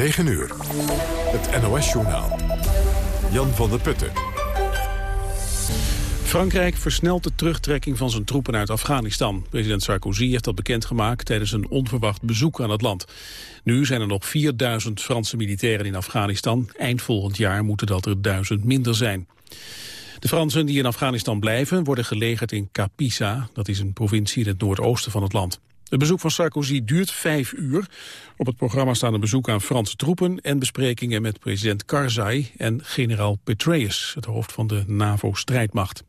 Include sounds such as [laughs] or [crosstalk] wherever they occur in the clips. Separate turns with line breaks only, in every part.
9 uur. Het NOS-journaal. Jan van der Putten.
Frankrijk versnelt de terugtrekking van zijn troepen uit Afghanistan. President Sarkozy heeft dat bekendgemaakt tijdens een onverwacht bezoek aan het land. Nu zijn er nog 4000 Franse militairen in Afghanistan. Eind volgend jaar moeten dat er duizend minder zijn. De Fransen die in Afghanistan blijven worden gelegerd in Kapisa. Dat is een provincie in het noordoosten van het land. Het bezoek van Sarkozy duurt vijf uur. Op het programma staan een bezoek aan Franse troepen... en besprekingen met president Karzai en generaal Petraeus... het hoofd van de NAVO-strijdmacht.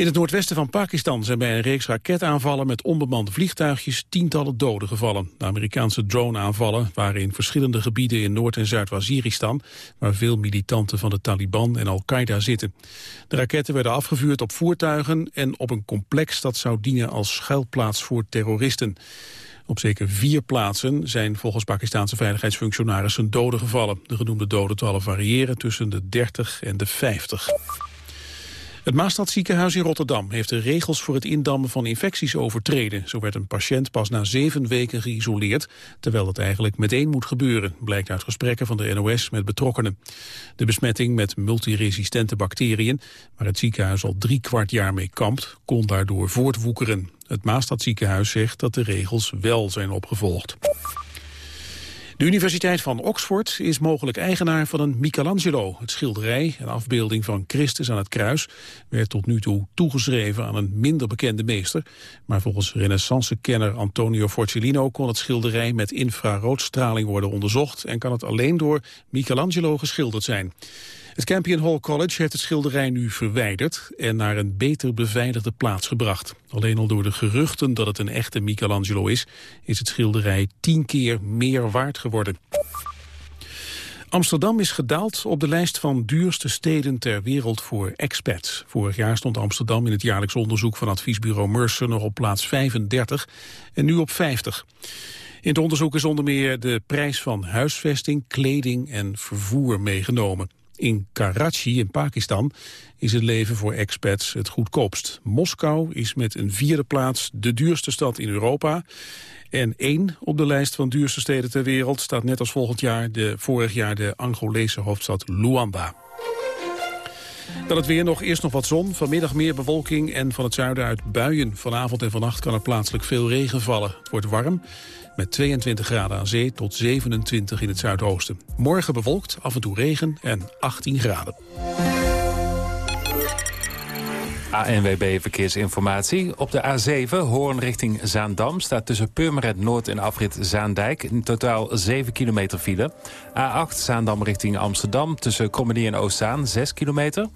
In het noordwesten van Pakistan zijn bij een reeks raketaanvallen met onbemande vliegtuigjes tientallen doden gevallen. De Amerikaanse droneaanvallen waren in verschillende gebieden in Noord- en Zuid-Waziristan, waar veel militanten van de Taliban en Al-Qaeda zitten. De raketten werden afgevuurd op voertuigen en op een complex dat zou dienen als schuilplaats voor terroristen. Op zeker vier plaatsen zijn volgens Pakistanse veiligheidsfunctionarissen doden gevallen. De genoemde dodentallen variëren tussen de 30 en de 50. Het Maastadziekenhuis in Rotterdam heeft de regels voor het indammen van infecties overtreden. Zo werd een patiënt pas na zeven weken geïsoleerd, terwijl dat eigenlijk meteen moet gebeuren, blijkt uit gesprekken van de NOS met betrokkenen. De besmetting met multiresistente bacteriën, waar het ziekenhuis al drie kwart jaar mee kampt, kon daardoor voortwoekeren. Het Maastadziekenhuis zegt dat de regels wel zijn opgevolgd. De Universiteit van Oxford is mogelijk eigenaar van een Michelangelo. Het schilderij, een afbeelding van Christus aan het kruis, werd tot nu toe toegeschreven aan een minder bekende meester. Maar volgens renaissance-kenner Antonio Forcellino kon het schilderij met infraroodstraling worden onderzocht en kan het alleen door Michelangelo geschilderd zijn. Het Campion Hall College heeft het schilderij nu verwijderd en naar een beter beveiligde plaats gebracht. Alleen al door de geruchten dat het een echte Michelangelo is, is het schilderij tien keer meer waard geworden. Amsterdam is gedaald op de lijst van duurste steden ter wereld voor expats. Vorig jaar stond Amsterdam in het jaarlijks onderzoek van adviesbureau Mercer nog op plaats 35 en nu op 50. In het onderzoek is onder meer de prijs van huisvesting, kleding en vervoer meegenomen. In Karachi in Pakistan is het leven voor expats het goedkoopst. Moskou is met een vierde plaats de duurste stad in Europa. En één op de lijst van duurste steden ter wereld staat net als volgend jaar de, vorig jaar de Angolese hoofdstad Luanda. Dan het weer nog, eerst nog wat zon, vanmiddag meer bewolking en van het zuiden uit buien. Vanavond en vannacht kan er plaatselijk veel regen vallen. Het wordt warm met 22 graden aan zee tot 27 in het zuidoosten. Morgen bewolkt, af en toe regen en 18 graden.
ANWB Verkeersinformatie. Op de A7, Hoorn richting Zaandam... staat tussen Purmerend Noord en afrit Zaandijk... in totaal 7 kilometer file. A8, Zaandam richting Amsterdam... tussen Krommenie en Oostzaan, 6 kilometer.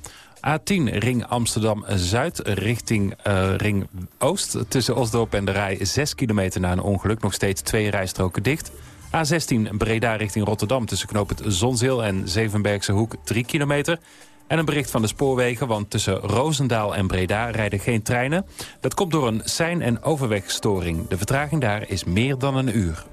A10 Ring Amsterdam-Zuid richting uh, Ring Oost. Tussen Osdorp en de Rij 6 kilometer na een ongeluk. Nog steeds twee rijstroken dicht. A16 Breda richting Rotterdam tussen knoop het Zonzeel en Zevenbergse Hoek 3 kilometer. En een bericht van de spoorwegen, want tussen Roosendaal en Breda rijden geen treinen. Dat komt door een sein- en overwegstoring. De vertraging daar is meer dan een uur.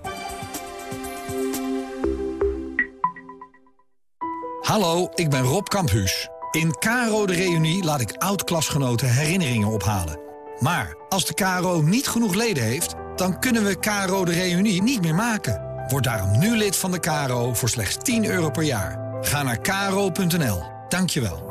Hallo, ik ben Rob Kamphuus. In Caro de Reunie laat ik oud-klasgenoten herinneringen ophalen. Maar als de KRO niet genoeg leden heeft, dan kunnen we Caro de Reunie niet meer maken. Word daarom nu lid van de KRO voor slechts 10 euro per jaar. Ga naar kro.nl. Dankjewel.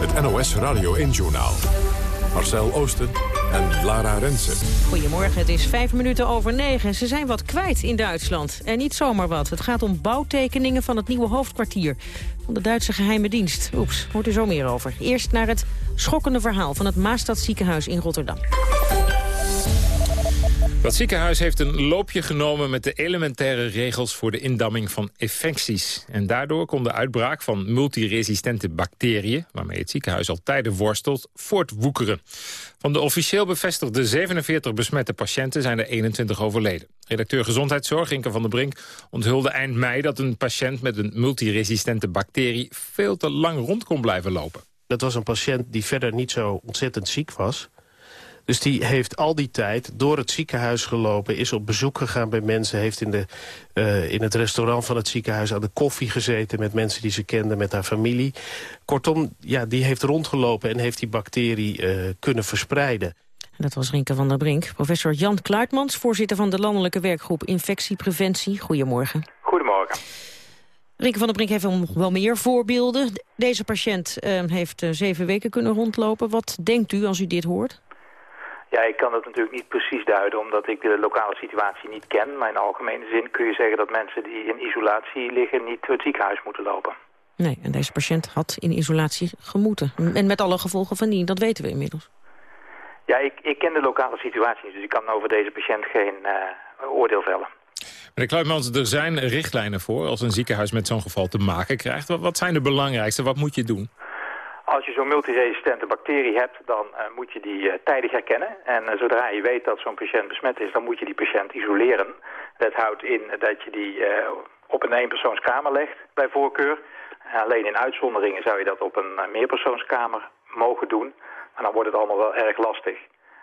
Het NOS Radio 1-journaal. Marcel Oosten en Lara Rensen.
Goedemorgen, het is vijf minuten over negen. Ze zijn wat kwijt in Duitsland. En niet zomaar wat. Het gaat om bouwtekeningen van het nieuwe hoofdkwartier van de Duitse geheime dienst. Oeps, hoort u zo meer over. Eerst naar het schokkende verhaal van het Maastadziekenhuis in Rotterdam.
Dat ziekenhuis heeft een loopje genomen met de elementaire regels voor de indamming van infecties. En daardoor kon de uitbraak van multiresistente bacteriën, waarmee het ziekenhuis al tijden worstelt, voortwoekeren. Van de officieel bevestigde 47 besmette patiënten zijn er 21 overleden. Redacteur Gezondheidszorg, Inke van der Brink, onthulde eind mei dat een patiënt met een multiresistente bacterie veel te lang rond kon blijven lopen.
Dat was een patiënt die verder niet zo ontzettend ziek was. Dus die heeft al die tijd door het ziekenhuis gelopen... is op bezoek gegaan bij mensen... heeft in, de, uh, in het restaurant van het ziekenhuis aan de koffie gezeten... met mensen die ze kende, met haar familie. Kortom, ja, die heeft rondgelopen en heeft die bacterie uh, kunnen verspreiden.
Dat was Rinke van der Brink. Professor Jan Kluitmans, voorzitter van de Landelijke Werkgroep Infectiepreventie. Goedemorgen.
Goedemorgen.
Rinke van der Brink heeft nog wel meer voorbeelden. Deze patiënt uh, heeft zeven weken kunnen rondlopen. Wat denkt u als u dit hoort?
Ja, ik kan dat natuurlijk niet precies duiden, omdat ik de lokale situatie niet ken. Maar in algemene zin kun je zeggen dat mensen die in isolatie liggen niet door het ziekenhuis moeten lopen.
Nee, en deze patiënt had in isolatie gemoeten. En met alle gevolgen van die, dat weten we inmiddels.
Ja, ik, ik ken de lokale situatie niet, dus ik kan over deze patiënt geen uh, oordeel vellen.
Meneer Kluitmans, er zijn richtlijnen voor als een ziekenhuis met zo'n geval te maken krijgt. Wat, wat zijn de belangrijkste? Wat moet je doen?
Als je zo'n multiresistente bacterie hebt, dan uh, moet je die uh, tijdig herkennen. En uh, zodra je weet dat zo'n patiënt besmet is, dan moet je die patiënt isoleren. Dat houdt in dat je die op een eenpersoonskamer legt, bij voorkeur. alleen in uitzonderingen zou je dat op een meerpersoonskamer mogen doen. Maar dan wordt het allemaal wel erg lastig.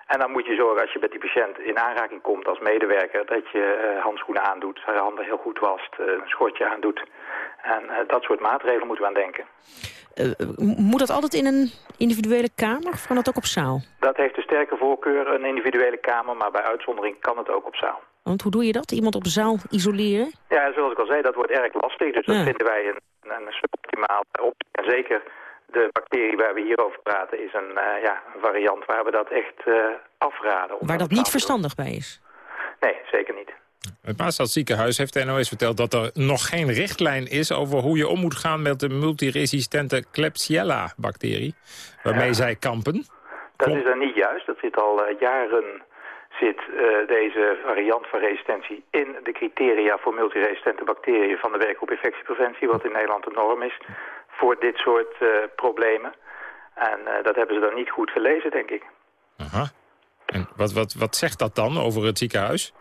En dan moet je zorgen als je met die patiënt in aanraking komt als medewerker... dat je handschoenen aandoet, zijn handen heel goed wast, een schortje aandoet. En dat soort maatregelen moeten we aan denken.
Uh, moet dat altijd in een individuele kamer of kan dat ook op zaal?
Dat heeft een sterke voorkeur, een individuele kamer, maar bij uitzondering kan het ook op zaal.
Want hoe doe je dat? Iemand op zaal isoleren?
Ja, zoals ik al zei, dat wordt erg lastig. Dus dat vinden wij een, een suboptimaal optie. En zeker de bacterie waar we hier over praten is een, uh, ja, een variant waar we dat echt uh, afraden.
Waar dat niet verstandig bij is?
Nee, zeker niet.
Het Maastad ziekenhuis heeft de NOS verteld dat er nog geen richtlijn is... over hoe je om moet gaan met de multiresistente Klebsiella-bacterie... waarmee ja. zij kampen.
Dat is dan niet juist. Dat zit al uh, jaren zit uh, deze variant van resistentie in de criteria voor multiresistente bacteriën van de werkgroep infectiepreventie, wat in Nederland de norm is voor dit soort uh, problemen. En uh, dat hebben ze dan niet goed gelezen, denk ik.
Aha. En wat, wat, wat zegt dat dan over het ziekenhuis?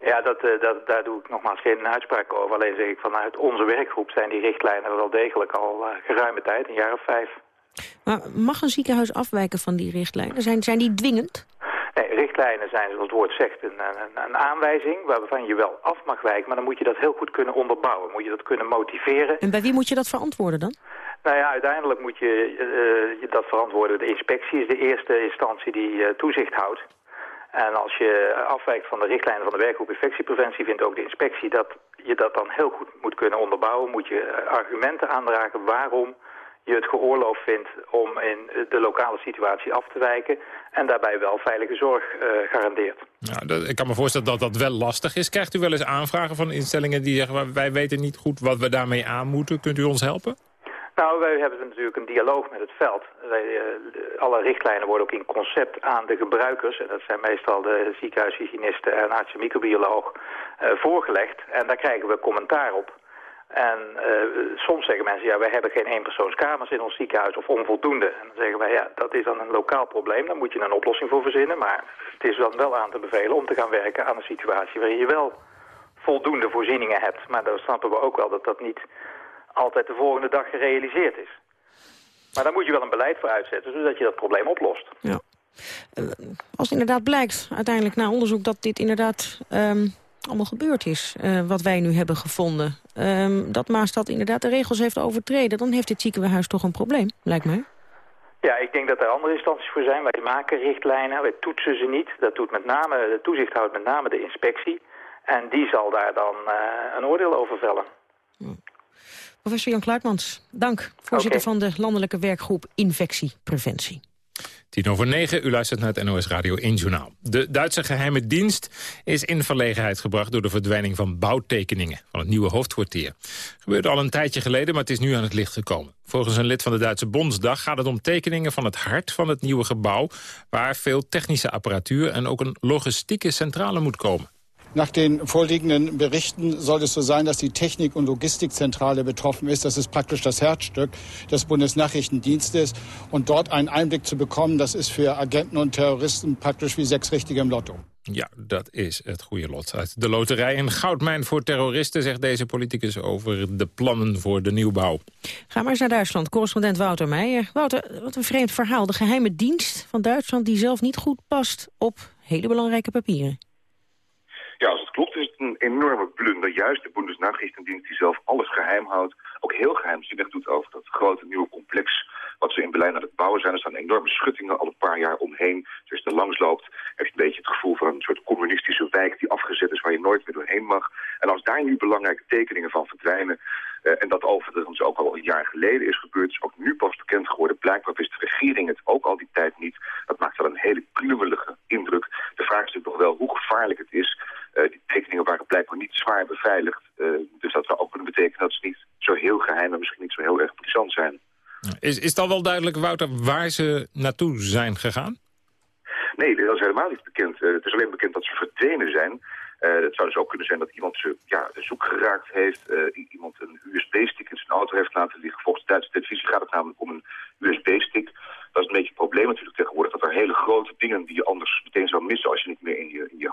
Ja, dat, uh, dat, daar doe ik nogmaals geen uitspraak over. Alleen zeg ik vanuit onze werkgroep zijn die richtlijnen wel degelijk al geruime tijd, een jaar of vijf.
Maar mag een ziekenhuis afwijken van die richtlijnen? Zijn, zijn die dwingend?
Richtlijnen zijn, zoals het woord zegt, een, een, een, aanwijzing waarvan je wel af mag wijken. Maar dan moet je dat heel goed kunnen onderbouwen. Moet je dat kunnen motiveren.
En bij wie moet je dat verantwoorden dan?
Nou ja, uiteindelijk moet je uh, dat verantwoorden. De inspectie is de eerste instantie die uh, toezicht houdt. En als je afwijkt van de richtlijnen van de werkgroep infectiepreventie... vindt ook de inspectie dat je dat dan heel goed moet kunnen onderbouwen. Moet je argumenten aandragen waarom je het geoorloofd vindt om in de lokale situatie af te wijken... en daarbij wel veilige zorg uh, garandeert.
Nou, dat, ik kan me voorstellen dat dat wel lastig is. Krijgt u wel eens aanvragen van instellingen die zeggen... wij weten niet goed wat we daarmee aan moeten. Kunt u ons helpen?
Nou, wij hebben natuurlijk een dialoog met het veld. Wij, uh, alle richtlijnen worden ook in concept aan de gebruikers... en dat zijn meestal de ziekenhuishygiënisten en arts-microbioloog... Uh, voorgelegd. En daar krijgen we commentaar op. En uh, soms zeggen mensen, ja, wij hebben geen eenpersoonskamers in ons ziekenhuis of onvoldoende. En dan zeggen wij, ja, dat is dan een lokaal probleem, daar moet je een oplossing voor verzinnen. Maar het is dan wel aan te bevelen om te gaan werken aan een situatie waarin je wel voldoende voorzieningen hebt. Maar dan snappen we ook wel dat dat niet altijd de volgende dag gerealiseerd is. Maar daar moet je wel een beleid voor uitzetten, zodat je dat probleem oplost.
Ja. Uh, als inderdaad blijkt, uiteindelijk na onderzoek, dat dit inderdaad... Um allemaal gebeurd is, uh, wat wij nu hebben gevonden. Um, dat Maastad inderdaad de regels heeft overtreden... dan heeft dit ziekenhuis toch een probleem, lijkt mij.
Ja, ik denk dat er andere instanties voor zijn. Wij maken richtlijnen, wij toetsen ze niet. Dat doet met name, de toezicht houdt met name de inspectie. En die zal daar dan uh, een oordeel over vellen.
Ja. Professor Jan Kluitmans, dank. Voorzitter okay. van de Landelijke Werkgroep Infectiepreventie.
Tien over negen, u luistert naar het NOS Radio 1 Journaal. De Duitse geheime dienst is in verlegenheid gebracht... door de verdwijning van bouwtekeningen van het nieuwe hoofdkwartier. Gebeurde al een tijdje geleden, maar het is nu aan het licht gekomen. Volgens een lid van de Duitse Bondsdag gaat het om tekeningen van het hart van het nieuwe gebouw... waar veel technische apparatuur en ook een logistieke centrale moet komen.
Nach den vorliegenden Berichten soll es so sein, dass die Technik- und Logistikzentrale betroffen ist. Das ist praktisch das Herzstück des Bundesnachrichtendienstes. Und dort einen Einblick zu bekommen, das ist für Agenten und Terroristen praktisch wie sechs Richtige im Lotto.
Ja, dat is het goede lot. Uit de loterij een goudmijn voor terroristen, zegt deze politicus over de plannen voor de nieuwbouw.
Ga maar eens naar Duitsland, correspondent Wouter Meijer. Wouter, wat een vreemd verhaal. De geheime dienst van Duitsland die zelf niet goed past op hele belangrijke papieren.
Ja, als het klopt is het een enorme blunder. Juist de Bundesnachrichtendienst die zelf alles geheim houdt, ook heel geheimzinnig doet over dat grote nieuwe complex wat ze in Berlijn aan het bouwen zijn. Er staan enorme schuttingen al een paar jaar omheen. Dus er langs loopt, heb je een beetje het gevoel van een soort communistische wijk die afgezet is waar je nooit meer doorheen mag. En als daar nu belangrijke tekeningen van verdwijnen, uh, en dat overigens ook al een jaar geleden is gebeurd, is ook nu pas bekend geworden. Blijkbaar wist de regering het ook al die tijd niet. Dat maakt wel een hele klungelige indruk. De vraag is natuurlijk nog wel hoe gevaarlijk het is. Uh, die tekeningen waren blijkbaar niet zwaar beveiligd. Uh, dus dat zou ook kunnen betekenen dat ze niet zo heel geheim en misschien niet zo heel erg brisant zijn.
Is, is al wel duidelijk, Wouter, waar ze naartoe zijn gegaan?
Nee, dat is helemaal niet bekend. Uh, het is alleen bekend dat ze verdwenen zijn. Uh, het zou dus ook kunnen zijn dat iemand ze ja, zoek geraakt heeft. Uh, iemand een USB-stick in zijn auto heeft laten liggen. Volgens de Duitse televisie gaat het namelijk om een USB-stick. Dat is een beetje het probleem natuurlijk tegenwoordig. Dat er hele grote dingen die je anders meteen zou missen... als je niet meer in je, in je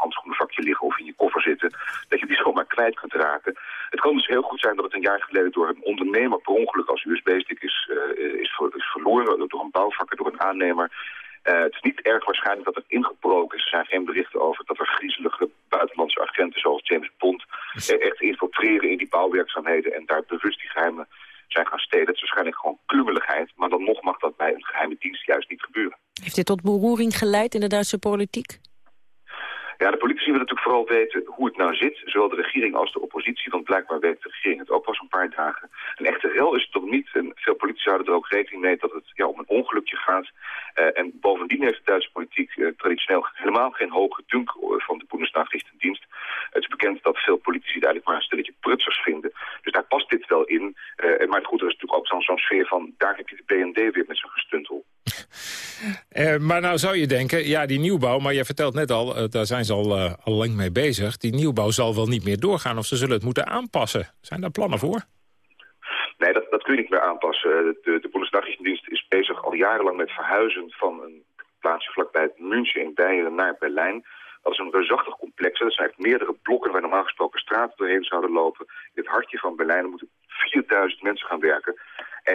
zitten... dat je die zomaar kwijt kunt raken. Het kan dus heel goed zijn dat het een jaar geleden door een ondernemer... per ongeluk als USB-stick is, uh, is, ver, is verloren door een bouwvakker, door een aannemer... Uh, het is niet erg waarschijnlijk dat het ingebroken is. Er zijn geen berichten over dat er griezelige buitenlandse agenten zoals James Bond uh, echt infiltreren in die bouwwerkzaamheden en daar bewust die geheimen zijn gaan stelen. Het is waarschijnlijk gewoon klummeligheid, maar dan nog mag dat bij een geheime dienst juist niet gebeuren.
Heeft dit tot beroering geleid in de Duitse politiek?
Ja, de politici willen natuurlijk vooral weten hoe het nou zit. Zowel de regering als de oppositie, want blijkbaar weet de regering het ook pas een paar dagen. Een echte rel is het toch niet. En veel politici houden er ook rekening mee dat het ja, om een ongelukje gaat. Uh, en bovendien heeft de Duitse politiek uh, traditioneel helemaal geen hoge dunk van de Bundesnachrichtendienst. Het is bekend dat veel politici het eigenlijk maar een stelletje prutsers vinden. Dus daar past dit wel in. Uh, maar het goede is natuurlijk ook zo'n zo sfeer van... daar heb je de BND weer met zijn gestuntel.
Uh, [laughs] maar nou zou je denken, ja, die nieuwbouw... maar je vertelt net al, uh, daar zijn ze al, uh, al lang mee bezig... die nieuwbouw zal wel niet meer doorgaan of ze zullen het moeten aanpassen. Zijn daar plannen voor?
Nee, dat, dat kun je niet meer aanpassen. De, de Bundesnachrichtendienst is bezig al jarenlang met verhuizen... van een plaatsje vlakbij München in Beieren naar Berlijn... Dat is een reusachtig complex. Dat zijn eigenlijk meerdere blokken waar normaal gesproken straten doorheen zouden lopen. In het hartje van Berlijn moeten 4000 mensen gaan werken.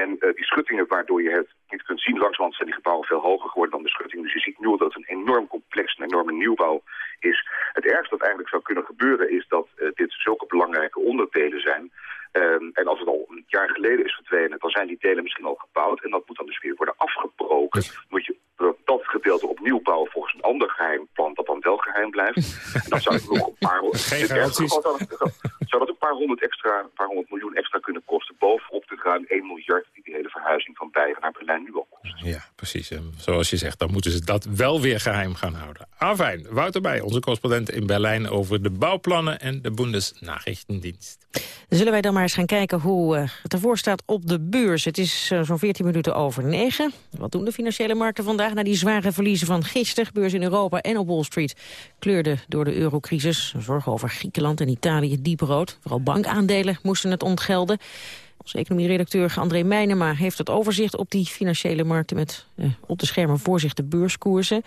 En uh, die schuttingen waardoor je het niet kunt zien, langzamerhand zijn die gebouwen veel hoger geworden dan de schuttingen. Dus je ziet nu al dat het een enorm complex, een enorme nieuwbouw is. Het ergste dat eigenlijk zou kunnen gebeuren is dat uh, dit zulke belangrijke onderdelen zijn. Um, en als het al een jaar geleden is verdwenen, dan zijn die delen misschien al gebouwd. En dat moet dan dus weer worden afgebroken. Moet je dat gedeelte opnieuw bouwen volgens een ander geheim plan dat dan wel geheim blijft. En dan zou ik nog een paar... [laughs]
Geen garanties.
Zou dat een paar honderd, extra, een paar honderd miljoen extra kunnen kosten... bovenop de ruim 1 miljard die de hele verhuizing van Beieren naar Berlijn nu al kost.
Ja, precies. En zoals je zegt, dan moeten ze dat wel weer geheim gaan houden. Ah, fijn. Wouter Bij, onze correspondent in Berlijn... over de bouwplannen en de Bundesnachrichtendienst.
Dan zullen wij dan maar eens gaan kijken hoe uh, het ervoor staat op de beurs. Het is uh, zo'n 14 minuten over 9. Wat doen de financiële markten vandaag na die zware verliezen van gisteren? Beurs in Europa en op Wall Street kleurde door de eurocrisis. Zorgen over Griekenland en Italië diep rood. Vooral bankaandelen moesten het ontgelden. Onze economieredacteur André Meijnema heeft het overzicht op die financiële markten... met uh, op de schermen voor zich de beurskoersen.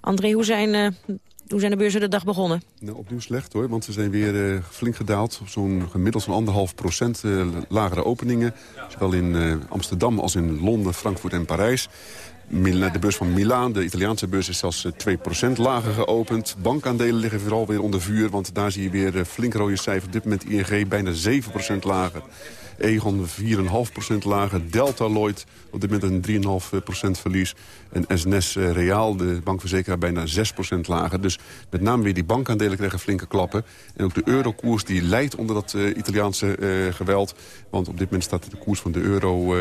André, hoe zijn uh, hoe zijn de beurzen de dag begonnen?
Nou, opnieuw slecht hoor, want ze zijn weer uh, flink gedaald. Zo'n gemiddeld van anderhalf procent uh, lagere openingen. Zowel in uh, Amsterdam als in Londen, Frankfurt en Parijs. De beurs van Milaan, de Italiaanse beurs, is zelfs 2% lager geopend. Bankaandelen liggen vooral weer onder vuur, want daar zie je weer flink rode cijfers. Op dit moment ING bijna 7% lager. Egon 4,5% lager. Delta Lloyd op dit moment een 3,5% verlies. En SNS Reaal, de bankverzekeraar, bijna 6% lager. Dus met name weer die bankaandelen krijgen flinke klappen. En ook de eurokoers die leidt onder dat uh, Italiaanse uh, geweld. Want op dit moment staat de koers van de euro...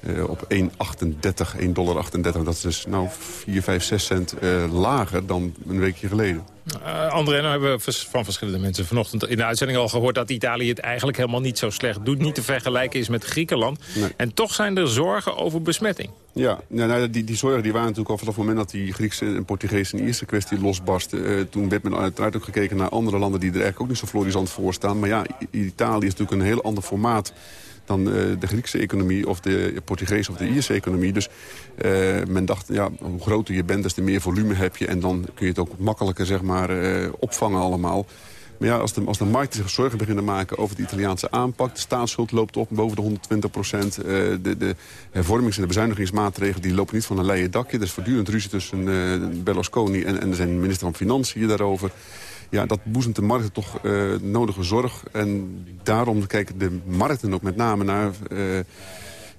uh, op 1,38, 1,38 dollar. Dat is dus nou 4, 5, 6 cent uh, lager dan een weekje geleden.
Uh, André, nou hebben we van verschillende mensen vanochtend in de uitzending al gehoord... dat Italië het eigenlijk helemaal niet zo slecht doet. Niet te vergelijken is met Griekenland. Nee. En toch zijn er zorgen over besmetting.
Ja, nou, die, die zorgen die waren natuurlijk al vanaf het moment dat die Griekse en Portugese en Ierse kwestie losbarstte. Uh, toen werd men uiteraard ook gekeken naar andere landen die er eigenlijk ook niet zo florisant voor staan. Maar ja, Italië is natuurlijk een heel ander formaat dan uh, de Griekse economie of de Portugese of de Ierse economie. Dus uh, men dacht, ja, hoe groter je bent, des te meer volume heb je. En dan kun je het ook makkelijker zeg maar, uh, opvangen allemaal. Maar ja, als de, als de markten zich zorgen beginnen maken over de Italiaanse aanpak... de staatsschuld loopt op boven de 120 procent. De, de hervormings- en de bezuinigingsmaatregelen die lopen niet van een leien dakje. Er is voortdurend ruzie tussen uh, Berlusconi en, en zijn minister van Financiën daarover ja, dat boezemt de markten toch uh, nodige zorg. En daarom kijken de markten ook met name naar...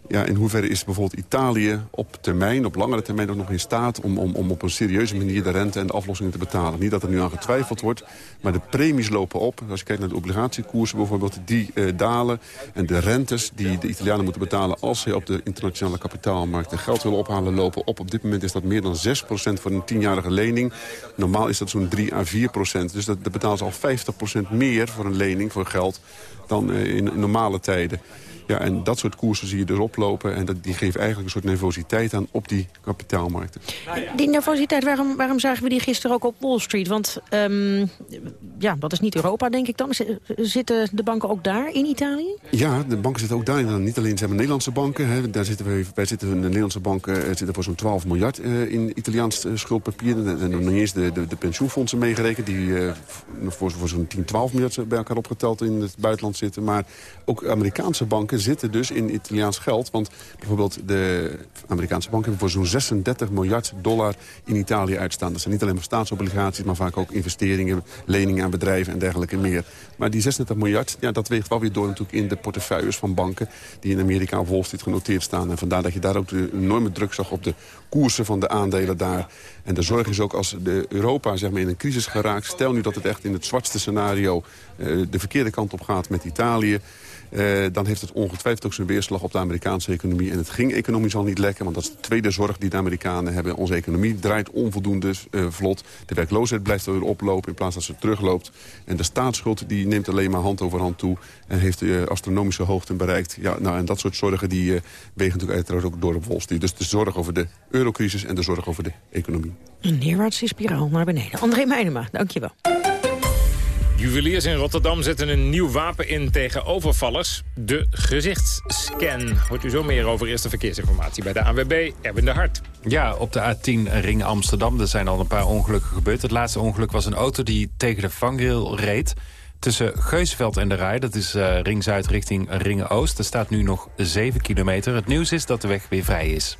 Ja, in hoeverre is bijvoorbeeld Italië op termijn, op langere termijn ook nog in staat... om, om, om op een serieuze manier de rente en de aflossingen te betalen. Niet dat er nu aan getwijfeld wordt, maar de premies lopen op. Als je kijkt naar de obligatiekoersen bijvoorbeeld, die uh, dalen. En de rentes die de Italianen moeten betalen... als ze op de internationale kapitaalmarkt geld willen ophalen, lopen op. Op dit moment is dat meer dan 6% voor een tienjarige lening. Normaal is dat zo'n 3 à 4 Dus dat, dat betalen ze al 50% meer voor een lening, voor geld... dan uh, in normale tijden. Ja, en dat soort koersen zie je dus oplopen. En dat, die geven eigenlijk een soort nervositeit aan op die kapitaalmarkten.
Die nervositeit, waarom, waarom zagen we die gisteren ook op Wall Street? Want um, ja, dat is niet Europa, denk ik dan. Zitten de banken ook daar in Italië?
Ja, de banken zitten ook daar. En niet alleen zijn Nederlandse banken. Hè. Daar zitten we, wij zitten, de Nederlandse banken uh, zitten voor zo'n 12 miljard uh, in Italiaans uh, schuldpapier. En nog niet eens de, de, de, pensioenfondsen meegerekend. Die voor, voor zo'n 10, 12 miljard bij elkaar opgeteld in het buitenland zitten. Maar ook Amerikaanse banken zitten dus in Italiaans geld. Want bijvoorbeeld de Amerikaanse banken hebben voor zo'n 36 miljard dollar in Italië uitstaan. Dat zijn niet alleen maar staatsobligaties, maar vaak ook investeringen, leningen aan bedrijven en dergelijke meer. Maar die 36 miljard, ja, dat weegt wel weer door natuurlijk in de portefeuilles van banken die in Amerika op Wall Street genoteerd staan. En vandaar dat je daar ook de enorme druk zag op de koersen van de aandelen daar. En de zorg is ook als de Europa zeg maar, in een crisis geraakt... stel nu dat het echt in het zwartste scenario uh, de verkeerde kant op gaat met Italië... Uh, dan heeft het ongetwijfeld ook zijn weerslag op de Amerikaanse economie. En het ging economisch al niet lekker, want dat is de tweede zorg die de Amerikanen hebben. Onze economie draait onvoldoende uh, vlot. De werkloosheid blijft weer oplopen in plaats dat ze terugloopt. En de staatsschuld die neemt alleen maar hand over hand toe. En heeft uh, astronomische hoogten bereikt. Ja, nou, en dat soort zorgen die wegen natuurlijk uiteraard ook door op Wall. Dus de zorg over de eurocrisis en de zorg over de economie.
Een neerwaartse spiraal naar beneden. André Meijnema, dankjewel.
Juweliers in Rotterdam zetten een nieuw wapen in tegen overvallers. De gezichtsscan. Hoort u zo meer over eerste verkeersinformatie bij de ANWB. Erwin de Hart.
Ja, op de A10 Ring Amsterdam. Er zijn al een paar ongelukken gebeurd. Het laatste ongeluk was een auto die tegen de vangrail reed. Tussen Geusveld en de Rij, dat is uh, Ring Zuid richting Ring Oost. Er staat nu nog 7 kilometer. Het nieuws is dat de weg weer vrij is.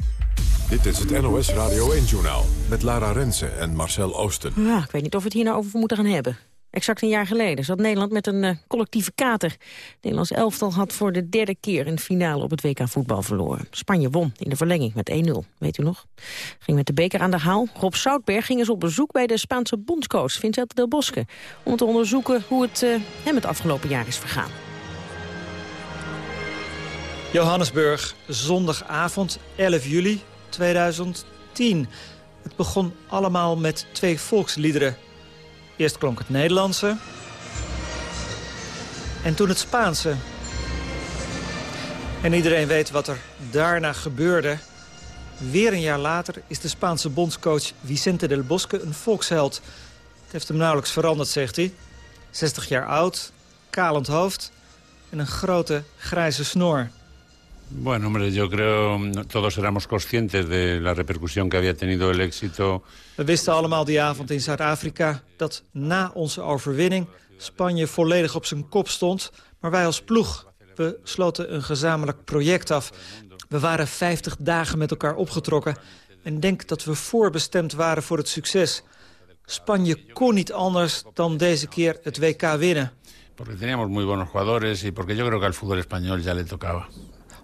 Dit is het NOS Radio 1-journaal met Lara Rensen en Marcel Oosten.
Ja, ik weet niet of we het hier nou over moeten gaan hebben. Exact een jaar geleden zat Nederland met een uh, collectieve kater. Nederlands elftal had voor de derde keer een finale op het WK voetbal verloren. Spanje won in de verlenging met 1-0, weet u nog? Ging met de beker aan de haal. Rob Soutberg ging eens op bezoek bij de Spaanse bondscoach Vincent del Bosque... om te onderzoeken hoe het uh, hem het afgelopen jaar is vergaan.
Johannesburg, zondagavond 11 juli 2010. Het begon allemaal met twee volksliederen Eerst klonk het Nederlandse. En toen het Spaanse. En iedereen weet wat er daarna gebeurde. Weer een jaar later is de Spaanse bondscoach Vicente del Bosque een volksheld. Het heeft hem nauwelijks veranderd, zegt hij. 60 jaar oud, kalend hoofd en een grote grijze snor.
Bueno, hombre, yo creo todos éramos conscientes de la repercusión que había tenido el éxito.
We wisten allemaal die avond in Zuid-Afrika dat na onze overwinning Spanje volledig op zijn kop stond. Maar wij als ploeg, we sloten een gezamenlijk project af. We waren 50 dagen met elkaar opgetrokken en denk dat we voorbestemd waren voor het succes. Spanje kon niet anders dan deze keer het WK winnen.
Porque teníamos muy buenos jugadores y porque yo creo que al fútbol español ya le tocaba.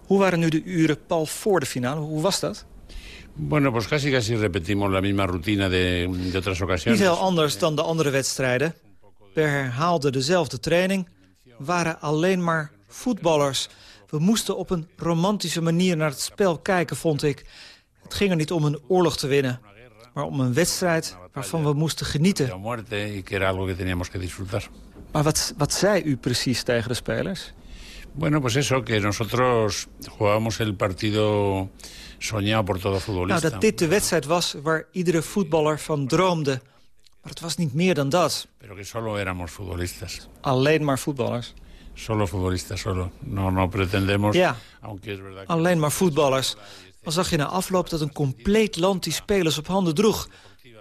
Hoe waren nu de uren, Paul, voor de finale? Hoe was dat?
Bueno, pues casi casi repetimos la misma rutina de, de otras ocasiones.
Niet heel anders dan de andere wedstrijden. We herhaalden dezelfde training. Waren alleen maar voetballers. We moesten op een romantische manier naar het spel kijken, vond ik. Het ging er niet om een oorlog te winnen, maar om een wedstrijd waarvan we moesten genieten. Maar wat, wat zei u precies tegen de spelers?
Bueno, pues eso, que nosotros jugábamos el partido soñado por todo futbolista.
Nou, dat dit de wedstrijd was waar iedere voetballer van droomde. Maar het was niet meer dan dat.
Pero que solo éramos futbolistas.
Alleen maar voetballers.
Solo futbolistas, solo. No, no pretendemos...
Ja, alleen maar voetballers. Dan zag je na afloop dat een compleet land die spelers op handen droeg.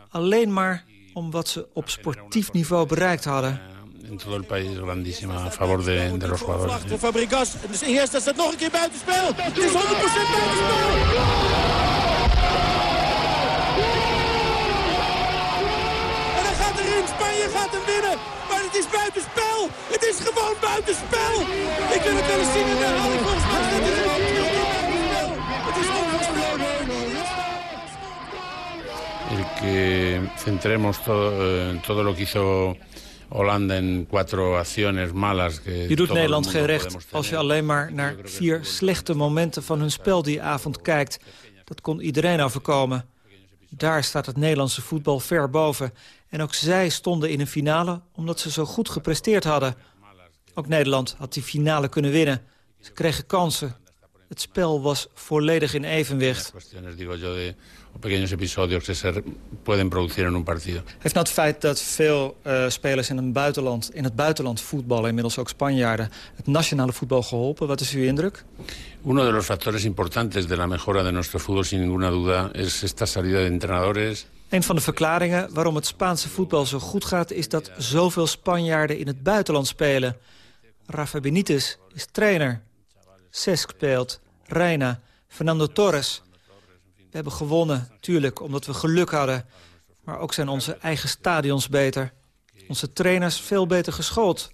Alleen maar om wat ze op sportief niveau bereikt hadden.
En todo el país grandísima a favor de, los jugadores.
Het is 100% buitenspel. En hij gaat erin. Spanje gaat hem winnen. Maar het is buitenspel. Het is gewoon buitenspel. Ik wil het wel eens zien in de.
El que centremos todo, eh, todo lo que hizo Holanda en cuatro acciones malas.
Je doet Nederland geen recht als je alleen maar naar vier slechte momenten van hun spel die avond kijkt. Dat kon iedereen overkomen. Daar staat het Nederlandse voetbal ver boven. En ook zij stonden in een finale omdat ze zo goed gepresteerd hadden. Ook Nederland had die finale kunnen winnen. Ze kregen kansen. Het spel was volledig in evenwicht. Heeft nou het feit dat veel eh, spelers in, een buitenland, in het buitenland voetballen... inmiddels ook Spanjaarden, het nationale voetbal geholpen? Wat is uw indruk?
Uno de los factores importantes de la mejora de nuestro fútbol, sin ninguna duda, es esta salida de entrenadores.
Een van de verklaringen waarom het Spaanse voetbal zo goed gaat... is dat zoveel Spanjaarden in het buitenland spelen. Rafa Benitez is trainer. Cesc speelt, Reina, Fernando Torres. We hebben gewonnen, tuurlijk, omdat we geluk hadden. Maar ook zijn onze eigen stadions beter. Onze trainers veel beter geschoold.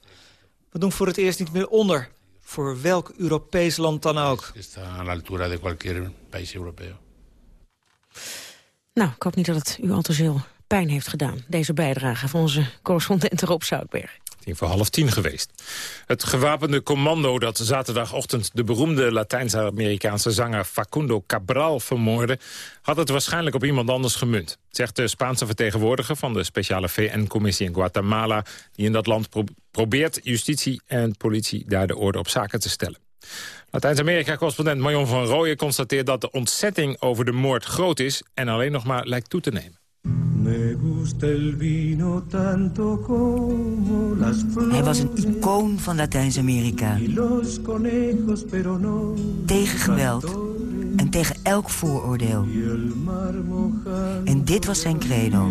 We doen voor het eerst niet meer onder. Voor welk Europees land dan ook.
Nou, ik hoop niet dat het u al te veel pijn heeft gedaan. Deze bijdrage van onze correspondent Rob Zoutberg.
Tien voor half tien geweest. Het gewapende commando dat zaterdagochtend de beroemde Latijns-Amerikaanse zanger Facundo Cabral vermoordde, had het waarschijnlijk op iemand anders gemunt. Zegt de Spaanse vertegenwoordiger van de speciale VN-commissie in Guatemala, die in dat land pro probeert justitie en politie daar de orde op zaken te stellen. Latijns-Amerika-correspondent Marion van Rooyen constateert dat de ontzetting over de moord groot is en alleen nog maar lijkt toe te nemen.
Hij was een icoon van Latijns-Amerika. Tegen geweld en tegen elk vooroordeel. En dit was zijn credo.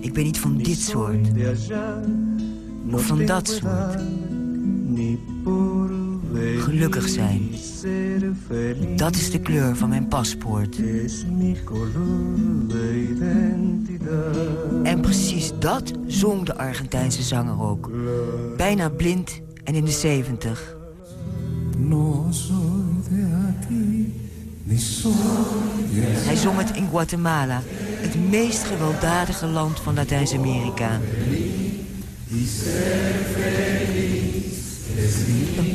Ik ben niet van dit soort. Of van dat soort. Gelukkig zijn. Dat is de kleur van mijn paspoort. En precies dat zong de Argentijnse zanger ook. Bijna blind en in de zeventig. Hij zong het in Guatemala, het meest gewelddadige land van Latijns-Amerika.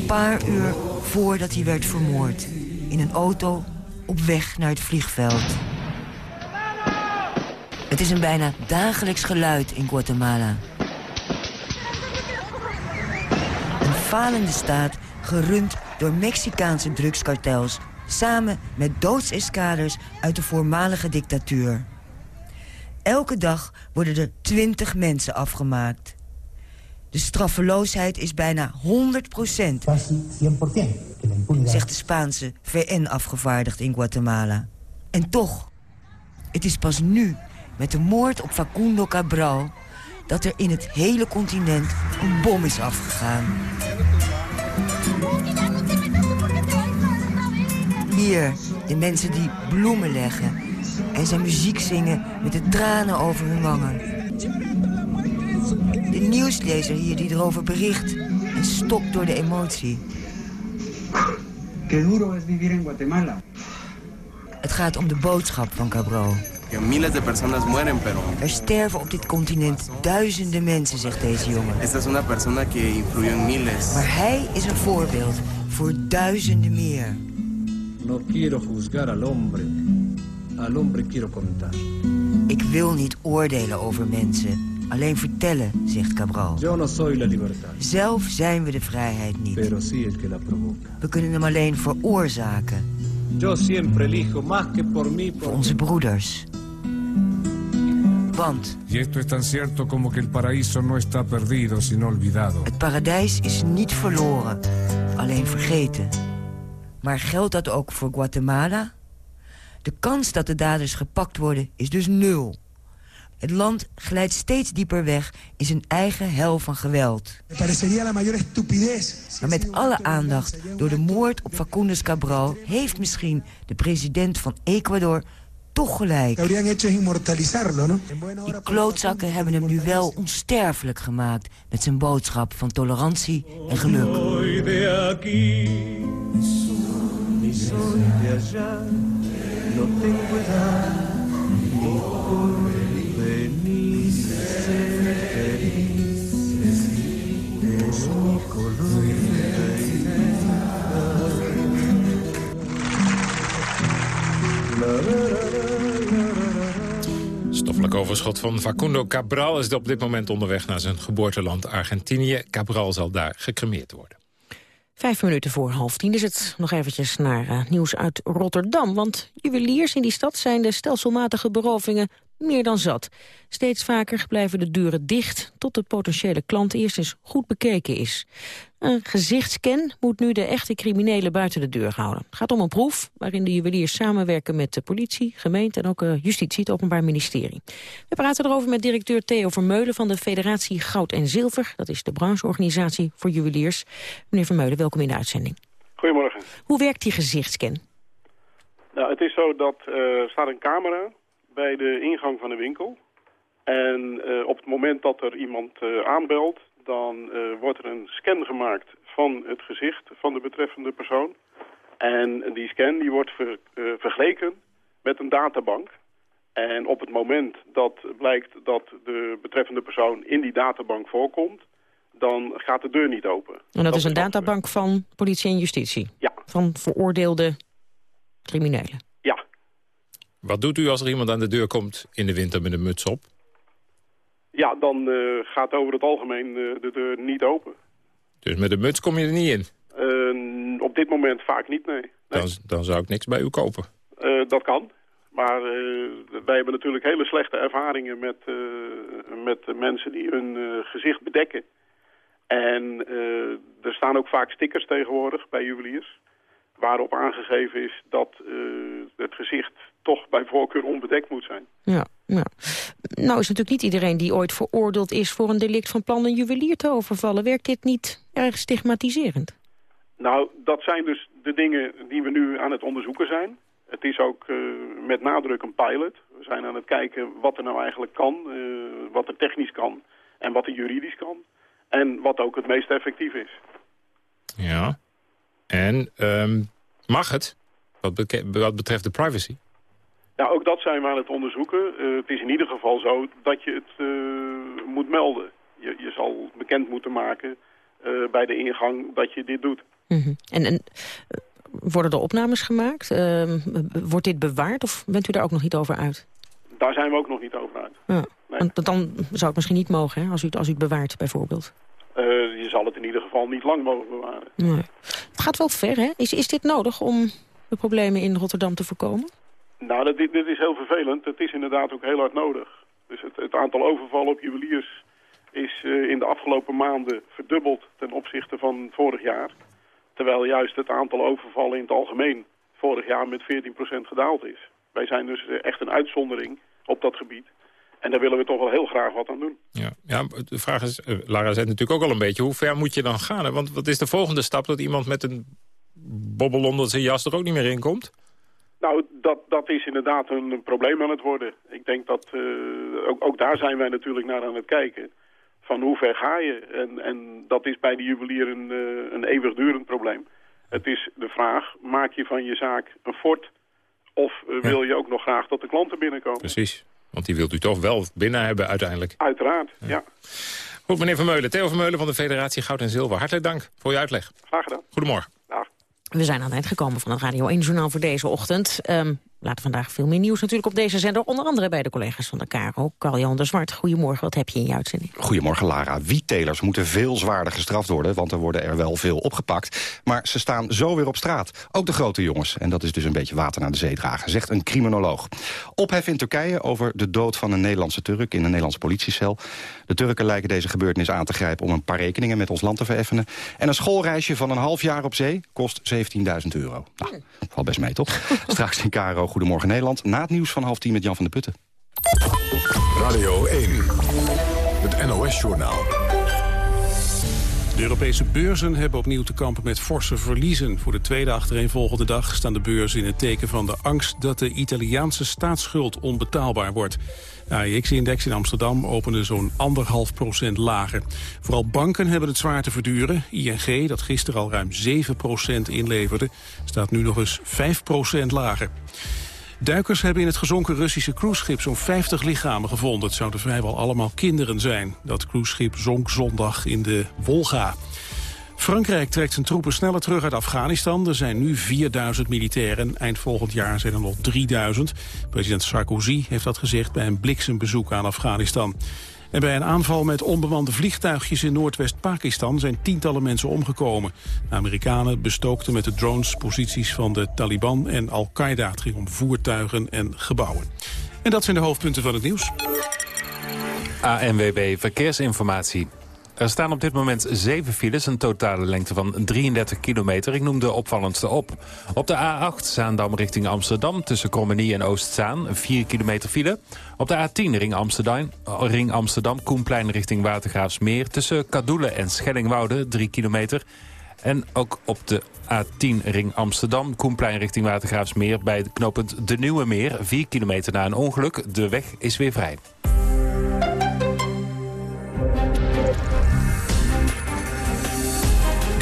Paar uur voordat hij werd vermoord. In een auto op weg naar het vliegveld. Het is een bijna dagelijks geluid in Guatemala. Een falende staat, gerund door Mexicaanse drugskartels... samen met doodseskaders uit de voormalige dictatuur. Elke dag worden er twintig mensen afgemaakt. De straffeloosheid is bijna 100 procent, zegt de Spaanse VN-afgevaardigd in Guatemala. En toch, het is pas nu, met de moord op Facundo Cabral... dat er in het hele continent een bom is afgegaan. Hier, de mensen die bloemen leggen... en zijn muziek zingen met de tranen over hun wangen. De nieuwslezer hier die erover bericht en stokt door de emotie.
Qué duro es vivir en Guatemala.
Het gaat om de boodschap van
pero...
Er sterven op dit continent duizenden mensen, zegt deze jongen. Maar hij is een voorbeeld voor duizenden meer.
No quiero juzgar al hombre. Al hombre quiero contar.
Ik wil niet oordelen over mensen. Alleen vertellen, zegt Cabral.
Yo no soy la libertad.
Zelf zijn we de vrijheid niet.
Pero sí el que la provoca.
We kunnen hem alleen veroorzaken.
Yo siempre elijo más que por mí. Por
Voor onze broeders. Want
Y esto es tan cierto como que el paraíso no está perdido, sino olvidado.
het paradijs is niet verloren, alleen vergeten. Maar geldt dat ook voor Guatemala? De kans dat de daders gepakt worden is dus nul. Het land glijdt steeds dieper weg in zijn eigen hel van geweld. Maar met alle aandacht door de moord op Facundes Cabral... heeft misschien de president van Ecuador toch gelijk. Die klootzakken hebben hem nu wel onsterfelijk gemaakt... met zijn boodschap van tolerantie en geluk.
Stoffelijk overschot van Facundo Cabral is op dit moment onderweg naar zijn geboorteland Argentinië. Cabral zal daar gecremeerd worden.
Vijf minuten voor half tien is het. Nog eventjes naar eh, nieuws uit Rotterdam. Want juweliers in die stad zijn de stelselmatige berovingen meer dan zat. Steeds vaker blijven de deuren dicht tot de potentiële klant eerst eens goed bekeken is. Een gezichtscan moet nu de echte criminelen buiten de deur houden. Het gaat om een proef waarin de juweliers samenwerken met de politie, gemeente en ook eh, justitie, het Openbaar Ministerie. We praten erover met directeur Theo Vermeulen van de Federatie Goud en Zilver. Dat is de brancheorganisatie voor juweliers. Meneer Vermeulen, welkom in de uitzending.
Goedemorgen.
Hoe werkt die gezichtscan?
Nou, het is zo dat eh, er staat een camera bij de ingang van de winkel. En eh, op het moment dat er iemand eh, aanbelt, dan eh, wordt er een scan gemaakt van het gezicht van de betreffende persoon. En die scan die wordt ver- vergeleken met een databank. En op het moment dat blijkt dat de betreffende persoon in die databank voorkomt, dan gaat de deur niet open.
En dat, is een databank van politie en justitie?
Ja.
Van veroordeelde criminelen?
Wat doet u als er iemand aan de deur komt in de winter met een muts op?
Ja, dan eh, gaat over het algemeen eh, de deur niet open.
Dus met een muts kom je er niet in.
Eh, op dit moment vaak niet, nee.
Dan, dan zou ik niks bij u kopen.
Eh, dat kan. Maar wij hebben natuurlijk hele slechte ervaringen met, met mensen die hun gezicht bedekken. En er staan ook vaak stickers tegenwoordig bij juweliers. Waarop aangegeven is dat eh, het gezicht toch bij voorkeur onbedekt moet zijn.
Ja, ja. Nou is natuurlijk niet iedereen die ooit veroordeeld is... voor een delict van plan een juwelier te overvallen. Werkt dit niet erg stigmatiserend?
Nou, dat zijn dus de dingen die we nu aan het onderzoeken zijn. Het is ook eh, met nadruk een pilot. We zijn aan het kijken wat er nou eigenlijk kan, eh, wat er technisch kan en wat er juridisch kan. En wat ook het meest effectief is.
Ja. En ehm, mag het? Wat, betreft de privacy?
Ja, ook dat zijn we aan het onderzoeken. Eh, het is in ieder geval zo dat je het eh, moet melden. Je, je zal bekend moeten maken eh, bij de ingang dat je dit doet.
Mhm. En, en worden er opnames gemaakt? Ehm, wordt dit bewaard of bent u daar ook nog niet over uit?
Daar zijn we ook nog niet over uit.
Ja. Want dan zou het misschien niet mogen, hè, als, u, het- als u het bewaart bijvoorbeeld.
Eh, je zal het in ieder geval niet lang mogen bewaren.
Nee. Het gaat wel ver, hè? Is, is dit nodig om de problemen in Rotterdam te voorkomen?
Nou, dat, dit, dit is heel vervelend. Het is inderdaad ook heel hard nodig. Dus het, het aantal overvallen op juweliers is eh, in de afgelopen maanden verdubbeld ten opzichte van vorig jaar. Terwijl juist het aantal overvallen in het algemeen vorig jaar met 14% gedaald is. Wij zijn dus eh, echt een uitzondering op dat gebied. En daar willen we toch wel heel graag wat aan doen.
Ja, ja de vraag is, eh, Lara zei natuurlijk ook al een beetje... hoe ver moet je dan gaan? hè? Want wat is de volgende stap dat iemand met een bobbel onder zijn jas er ook niet meer in komt?
Nou, dat, dat is inderdaad een, een probleem aan het worden. Ik denk dat, eh, ook, ook daar zijn wij natuurlijk naar aan het kijken. Van hoe ver ga je? En, en dat is bij de juwelier een, eh, een eeuwigdurend probleem. Het is de vraag, maak je van je zaak een fort Of wil je ook nog graag dat de klanten binnenkomen?
Precies. Want die wilt u toch wel binnen hebben uiteindelijk.
Uiteraard, ja.
Goed, meneer Vermeulen. Theo Vermeulen van de Federatie Goud en Zilver. Hartelijk dank voor uw uitleg.
Graag gedaan.
Goedemorgen.
We zijn aan het eind gekomen van het Radio 1-journaal voor deze ochtend. Um, later vandaag veel meer nieuws natuurlijk op deze zender. Onder andere bij de collega's van de KRO. Carl-Jan de Zwart, goedemorgen. Wat heb je in je uitzending?
Goedemorgen, Lara. Wiettelers moeten veel zwaarder gestraft worden... want er worden er wel veel opgepakt. Maar ze staan zo weer op straat. Ook de grote jongens. En dat is dus een beetje water naar de zee dragen, zegt een criminoloog. Ophef in Turkije over de dood van een Nederlandse Turk... in een Nederlandse politiecel. De Turken lijken deze gebeurtenis aan te grijpen... om een paar rekeningen met ons land te vereffenen. En een schoolreisje van een half jaar op zee kost 17.000 euro. Nou, valt best mee, toch? [laughs] Straks in Goedemorgen Nederland. Na het nieuws van half tien met Jan van der Putten.
Radio 1, het NOS-journaal.
De Europese beurzen hebben opnieuw te kampen met forse verliezen. Voor de tweede achtereenvolgende dag staan de beurzen in het teken van de angst... dat de Italiaanse staatsschuld onbetaalbaar wordt. De AEX-index in Amsterdam opende zo'n anderhalf procent lager. Vooral banken hebben het zwaar te verduren. ING, dat gisteren al ruim 7 procent inleverde, staat nu nog eens 5 procent lager. Duikers hebben in het gezonken Russische cruiseschip zo'n 50 lichamen gevonden. Het zouden vrijwel allemaal kinderen zijn. Dat cruiseschip zonk zondag in de Wolga. Frankrijk trekt zijn troepen sneller terug uit Afghanistan. Er zijn nu 4000 militairen. Eind volgend jaar zijn er nog 3000. President Sarkozy heeft dat gezegd bij een bliksembezoek aan Afghanistan. En bij een aanval met onbemande vliegtuigjes in Noordwest-Pakistan zijn tientallen mensen omgekomen. Amerikanen bestookten met de drones posities van de Taliban en Al-Qaeda. Het om voertuigen en gebouwen. En dat zijn de hoofdpunten van het nieuws.
ANWB Verkeersinformatie. Er staan op dit moment zeven files, een totale lengte van 33 kilometer. Ik noem de opvallendste op. Op de A8 Zaandam richting Amsterdam tussen Krommenie en Oostzaan, 4 kilometer file. Op de A10 ring Amsterdam, ring Amsterdam Koenplein richting Watergraafsmeer... tussen Kadoelen en Schellingwoude, 3 kilometer. En ook op de A10 ring Amsterdam, Koenplein richting Watergraafsmeer... bij het knooppunt De Nieuwe Meer, 4 kilometer na een ongeluk. De weg is weer vrij.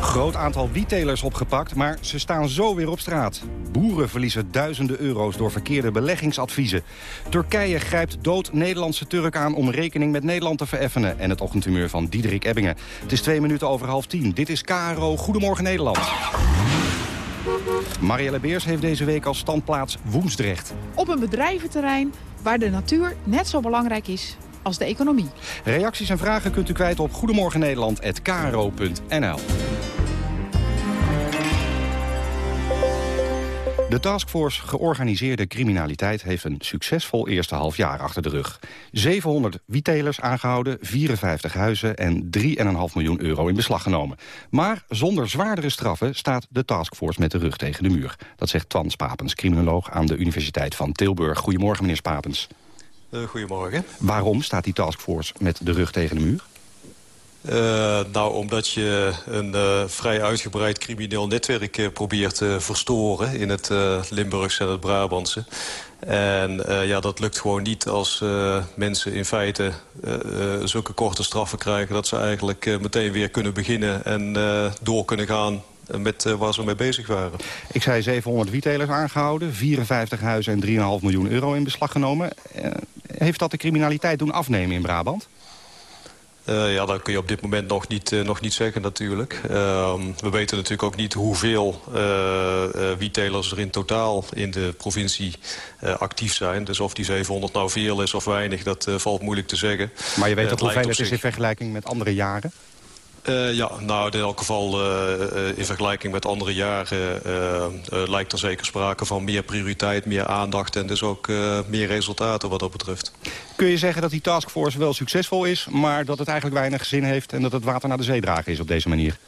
Groot aantal wiettelers opgepakt, maar ze staan zo weer op straat. Boeren verliezen duizenden euro's door verkeerde beleggingsadviezen. Turkije grijpt dood Nederlandse Turk aan om rekening met Nederland te vereffenen. En het ochtendhumeur van Diederik Ebbingen. Het is twee minuten over half tien. Dit is KRO Goedemorgen Nederland. Marielle Beers heeft deze week als standplaats Woensdrecht.
Op een bedrijventerrein waar de natuur net zo belangrijk is als de economie.
Reacties en vragen kunt u kwijt op goedemorgennederland.kro.nl. De taskforce georganiseerde criminaliteit heeft een succesvol eerste halfjaar achter de rug. 700 wiettelers aangehouden, 54 huizen en 3,5 miljoen euro in beslag genomen. Maar zonder zwaardere straffen staat de taskforce met de rug tegen de muur. Dat zegt Twan Spapens, criminoloog aan de Universiteit van Tilburg. Goedemorgen, meneer Spapens.
Uh, goedemorgen.
Waarom staat die taskforce met de rug tegen de muur?
Uh, nou, omdat je een uh, vrij uitgebreid crimineel netwerk uh, probeert te verstoren... in het Limburgse en het Brabantse. En ja, dat lukt gewoon niet als mensen in feite zulke korte straffen krijgen... dat ze eigenlijk meteen weer kunnen beginnen en door kunnen gaan met waar ze mee bezig waren.
Ik zei 700 wiettelers aangehouden, 54 huizen en 3,5 miljoen euro in beslag genomen. heeft dat de criminaliteit doen afnemen in Brabant?
Uh, ja, dat kun je op dit moment nog niet, uh, nog niet zeggen natuurlijk. Uh, we weten natuurlijk ook niet hoeveel wiettelers er in totaal in de provincie actief zijn. Dus of die 700 nou veel is of weinig, dat valt moeilijk te zeggen.
Maar je weet ook hoeveel het is in vergelijking met andere jaren?
Uh, ja, nou in elk geval uh, in vergelijking met andere jaren lijkt er zeker sprake van meer prioriteit, meer aandacht en dus ook meer resultaten wat dat betreft.
Kun je zeggen dat die taskforce wel succesvol is, maar dat het eigenlijk weinig zin heeft en dat het water naar de zee dragen is op deze manier?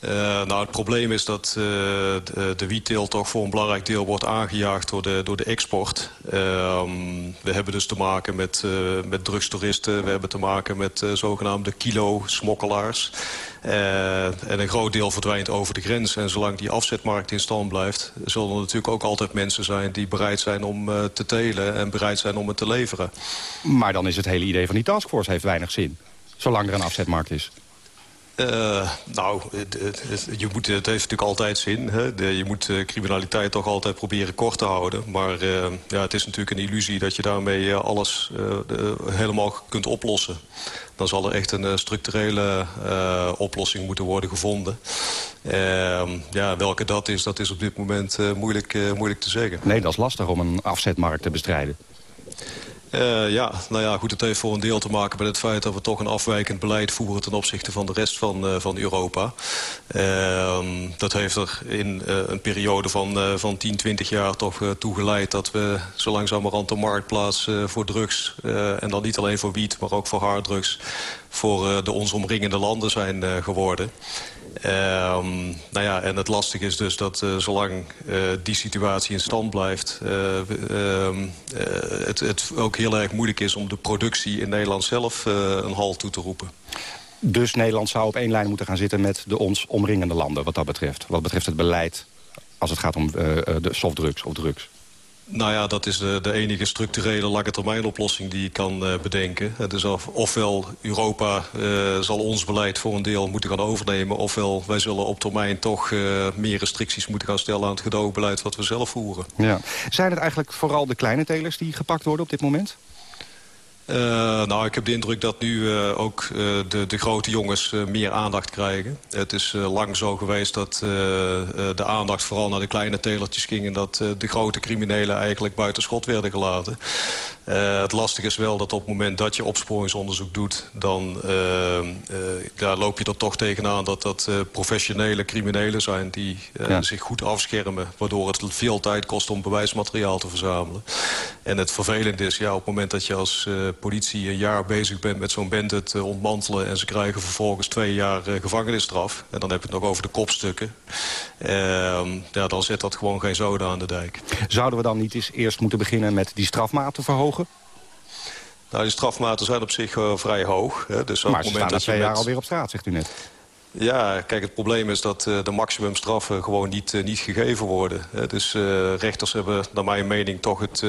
Uh, nou, het probleem is dat uh, de, de wietteelt toch voor een belangrijk deel wordt aangejaagd door de, door de export. Uh, we hebben dus te maken met, met drugstoeristen. We hebben te maken met zogenaamde kilo-smokkelaars. en een groot deel verdwijnt over de grens. En zolang die afzetmarkt in stand blijft... zullen er natuurlijk ook altijd mensen zijn die bereid zijn om te telen... en bereid zijn om het te leveren.
Maar dan is het hele idee van die taskforce heeft weinig zin. Zolang er een afzetmarkt is.
Uh, nou, je moet, het heeft natuurlijk altijd zin. Hè? Je moet uh, criminaliteit toch altijd proberen kort te houden. Maar uh, ja, het is natuurlijk een illusie dat je daarmee alles helemaal kunt oplossen. Dan zal er echt een structurele oplossing moeten worden gevonden. Ehm, ja, welke dat is, dat is op dit moment moeilijk, moeilijk te zeggen.
Nee, dat is lastig om een afzetmarkt te bestrijden.
Uh, ja, nou ja, goed, het heeft voor een deel te maken met het feit dat we toch een afwijkend beleid voeren ten opzichte van de rest van, uh, van Europa. Uh, dat heeft er in eh, een periode van, van 10, 20 jaar toch toe geleid dat we zo langzamerhand de marktplaats voor drugs, en dan niet alleen voor wiet, maar ook voor harddrugs, voor de ons omringende landen zijn geworden. Um, nou ja, en het lastige is dus dat uh, zolang uh, die situatie in stand blijft... Uh, het, het, ook heel erg moeilijk is om de productie in Nederland zelf een halt toe te roepen.
Dus Nederland zou op één lijn moeten gaan zitten met de ons omringende landen wat dat betreft? Wat betreft het beleid als het gaat om de softdrugs of drugs?
Nou ja, dat is de, de enige structurele lange termijn oplossing die je kan uh, bedenken. Dus of, ofwel Europa uh, zal ons beleid voor een deel moeten gaan overnemen... ofwel wij zullen op termijn toch uh, meer restricties moeten gaan stellen... aan het gedoogbeleid wat we zelf voeren.
Ja. Zijn het eigenlijk vooral de kleine telers die gepakt worden op dit moment?
Uh, nou, ik heb de indruk dat nu uh, ook uh, de, de, grote jongens meer aandacht krijgen. Het is lang zo geweest dat de aandacht vooral naar de kleine telertjes ging... en dat de grote criminelen eigenlijk buiten schot werden gelaten. Het lastige is wel dat op het moment dat je opsporingsonderzoek doet... dan ja, loop je er toch tegenaan dat dat professionele criminelen zijn... die ja. zich goed afschermen, waardoor het veel tijd kost om bewijsmateriaal te verzamelen. En het vervelende is, ja, op het moment dat je als politie een jaar bezig bent met zo'n bende te ontmantelen... en ze krijgen vervolgens twee jaar gevangenisstraf... en dan heb je het nog over de kopstukken... Uh, ja, dan zet dat gewoon geen zoden aan de dijk.
Zouden we dan niet eens eerst moeten beginnen met die strafmaten verhogen?
Nou, die strafmaten zijn op zich uh, vrij hoog. Hè. Dus
maar ze staan na twee jaar alweer op straat, zegt u net.
Ja, kijk, het probleem is dat uh, de maximumstraffen gewoon niet, uh, niet gegeven worden. Uh, dus rechters hebben, naar mijn mening, toch het,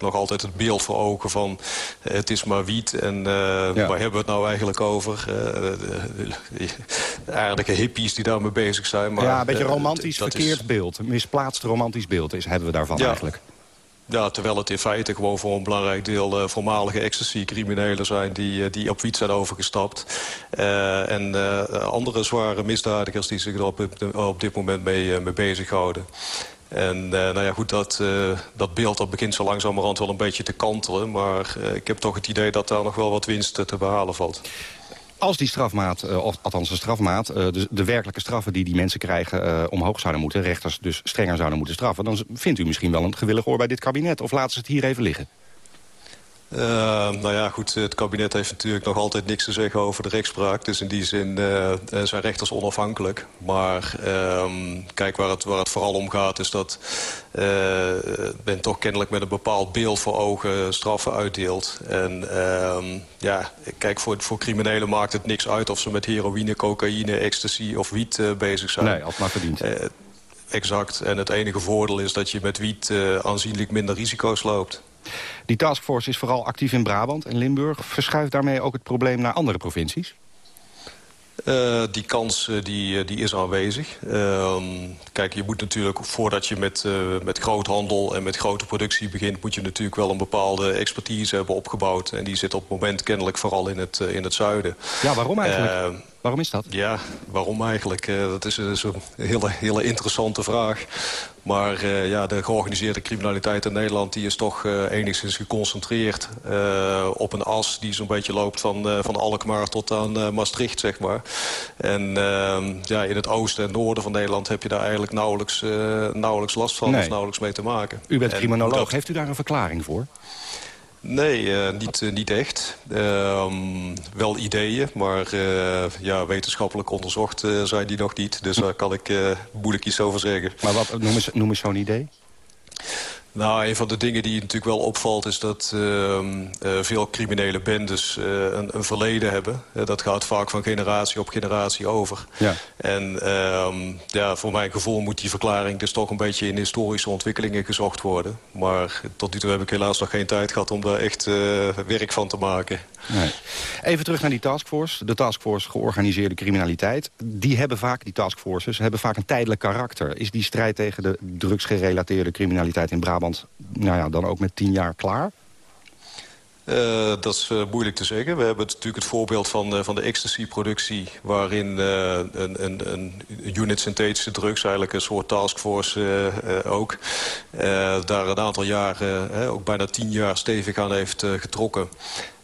nog altijd het beeld voor ogen van... het is maar wiet en ja. waar hebben we het nou eigenlijk over? aardige hippies die daarmee bezig zijn. Maar,
ja, een beetje romantisch verkeerd is... beeld. Misplaatst romantisch beeld is, hebben we daarvan ja. eigenlijk.
Ja, terwijl het in feite gewoon voor een belangrijk deel uh, voormalige ecstasy-criminelen zijn die, uh, die op fiets zijn overgestapt. Uh, en andere zware misdadigers die zich er op, op dit moment mee, mee bezighouden. En nou ja, goed, dat, dat beeld dat begint zo langzamerhand wel een beetje te kantelen. Maar ik heb toch het idee dat daar nog wel wat winst te behalen valt
als die strafmaat, uh, of althans de strafmaat... Uh, de, de, werkelijke straffen die die mensen krijgen uh, omhoog zouden moeten... rechters dus strenger zouden moeten straffen... dan vindt u misschien wel een gewillig oor bij dit kabinet. Of laten ze het hier even liggen?
Uh, nou ja, goed, het kabinet heeft natuurlijk nog altijd niks te zeggen over de rechtspraak. Dus in die zin uh, zijn rechters onafhankelijk. Maar uh, kijk, waar het, waar het vooral om gaat is dat men toch kennelijk met een bepaald beeld voor ogen straffen uitdeelt. En ehm, ja, kijk, voor, voor criminelen maakt het niks uit of ze met heroïne, cocaïne, ecstasy of wiet bezig zijn.
Nee, als maar verdient.
exact. En het enige voordeel is dat je met wiet aanzienlijk minder risico's loopt.
Die taskforce is vooral actief in Brabant en Limburg. Verschuift daarmee ook het probleem naar andere provincies?
Uh, die kans uh, die, die is aanwezig. Uh, kijk, je moet natuurlijk, voordat je met, met groothandel en met grote productie begint... moet je natuurlijk wel een bepaalde expertise hebben opgebouwd. En die zit op het moment kennelijk vooral in het, in het zuiden.
Ja, waarom eigenlijk? Waarom is dat?
Ja, waarom eigenlijk? Uh, dat is, is, een hele, hele interessante vraag. Maar uh, ja, de georganiseerde criminaliteit in Nederland... die is toch uh, enigszins geconcentreerd op een as... die zo'n beetje loopt van, van Alkmaar tot aan Maastricht, zeg maar. En ehm, ja, in het oosten en noorden van Nederland... heb je daar eigenlijk nauwelijks, nauwelijks last van nee. of nauwelijks mee te maken.
U bent criminoloog. Heeft u daar een verklaring voor?
Nee, uh, niet, uh, niet echt. Uh, wel ideeën, maar ja, wetenschappelijk onderzocht zijn die nog niet. Dus daar kan ik moeilijk iets over zeggen.
Maar wat, noem eens zo'n idee.
Nou, een van de dingen die natuurlijk wel opvalt... is dat uh, uh, veel criminele bendes uh, een, een, verleden hebben. dat gaat vaak van generatie op generatie over.
Ja.
En ehm, ja, voor mijn gevoel moet die verklaring dus toch een beetje... in historische ontwikkelingen gezocht worden. Maar tot nu toe heb ik helaas nog geen tijd gehad... om daar echt werk van te maken.
Nee. Even terug naar die taskforce. De taskforce georganiseerde criminaliteit. Die hebben vaak, die taskforces, hebben vaak een tijdelijk karakter. Is die strijd tegen de drugsgerelateerde criminaliteit in Brabant... nou ja, dan ook met tien jaar klaar?
Uh, dat is uh, moeilijk te zeggen. We hebben natuurlijk het voorbeeld van, uh, van de ecstasy-productie... waarin een, een, een, unit synthetische drugs, eigenlijk een soort taskforce ook... daar een aantal jaren, ook bijna tien jaar stevig aan heeft getrokken.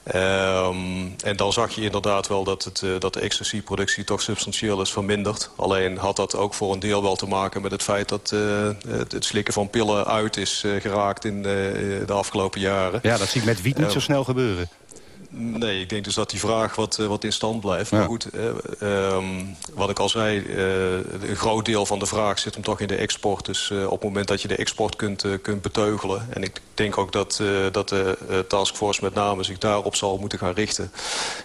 Um, en dan zag je inderdaad wel dat, het, uh, dat de ecstasy-productie toch substantieel is verminderd. Alleen had dat ook voor een deel wel te maken met het feit dat uh, het, het, slikken van pillen uit is uh, geraakt in de afgelopen jaren.
Ja, dat zie ik met wiet niet zo snel gebeuren.
Nee, ik denk dus dat die vraag wat, uh, wat in stand blijft. Ja. Maar goed, um, wat ik al zei, uh, een groot deel van de vraag zit hem toch in de export. Dus op het moment dat je de export kunt, kunt beteugelen... en ik denk ook dat, dat de taskforce met name zich daarop zal moeten gaan richten...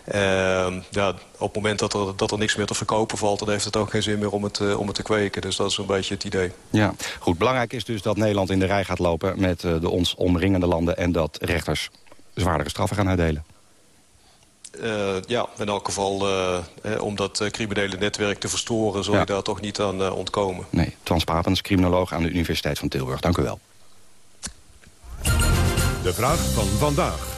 Ehm, ja, op het moment dat er, dat er niks meer te verkopen valt... dan heeft het ook geen zin meer om het, om het te kweken. Dus dat is een beetje het idee.
Ja, goed. Belangrijk is dus dat Nederland in de rij gaat lopen... met de ons omringende landen en dat rechters zwaardere straffen gaan uitdelen.
Uh, ja, in elk geval uh, eh, om dat uh, criminele netwerk te verstoren... zul je daar toch niet aan ontkomen.
Nee, Trans Papens, criminoloog aan de Universiteit van Tilburg. Dank u wel.
De vraag van vandaag.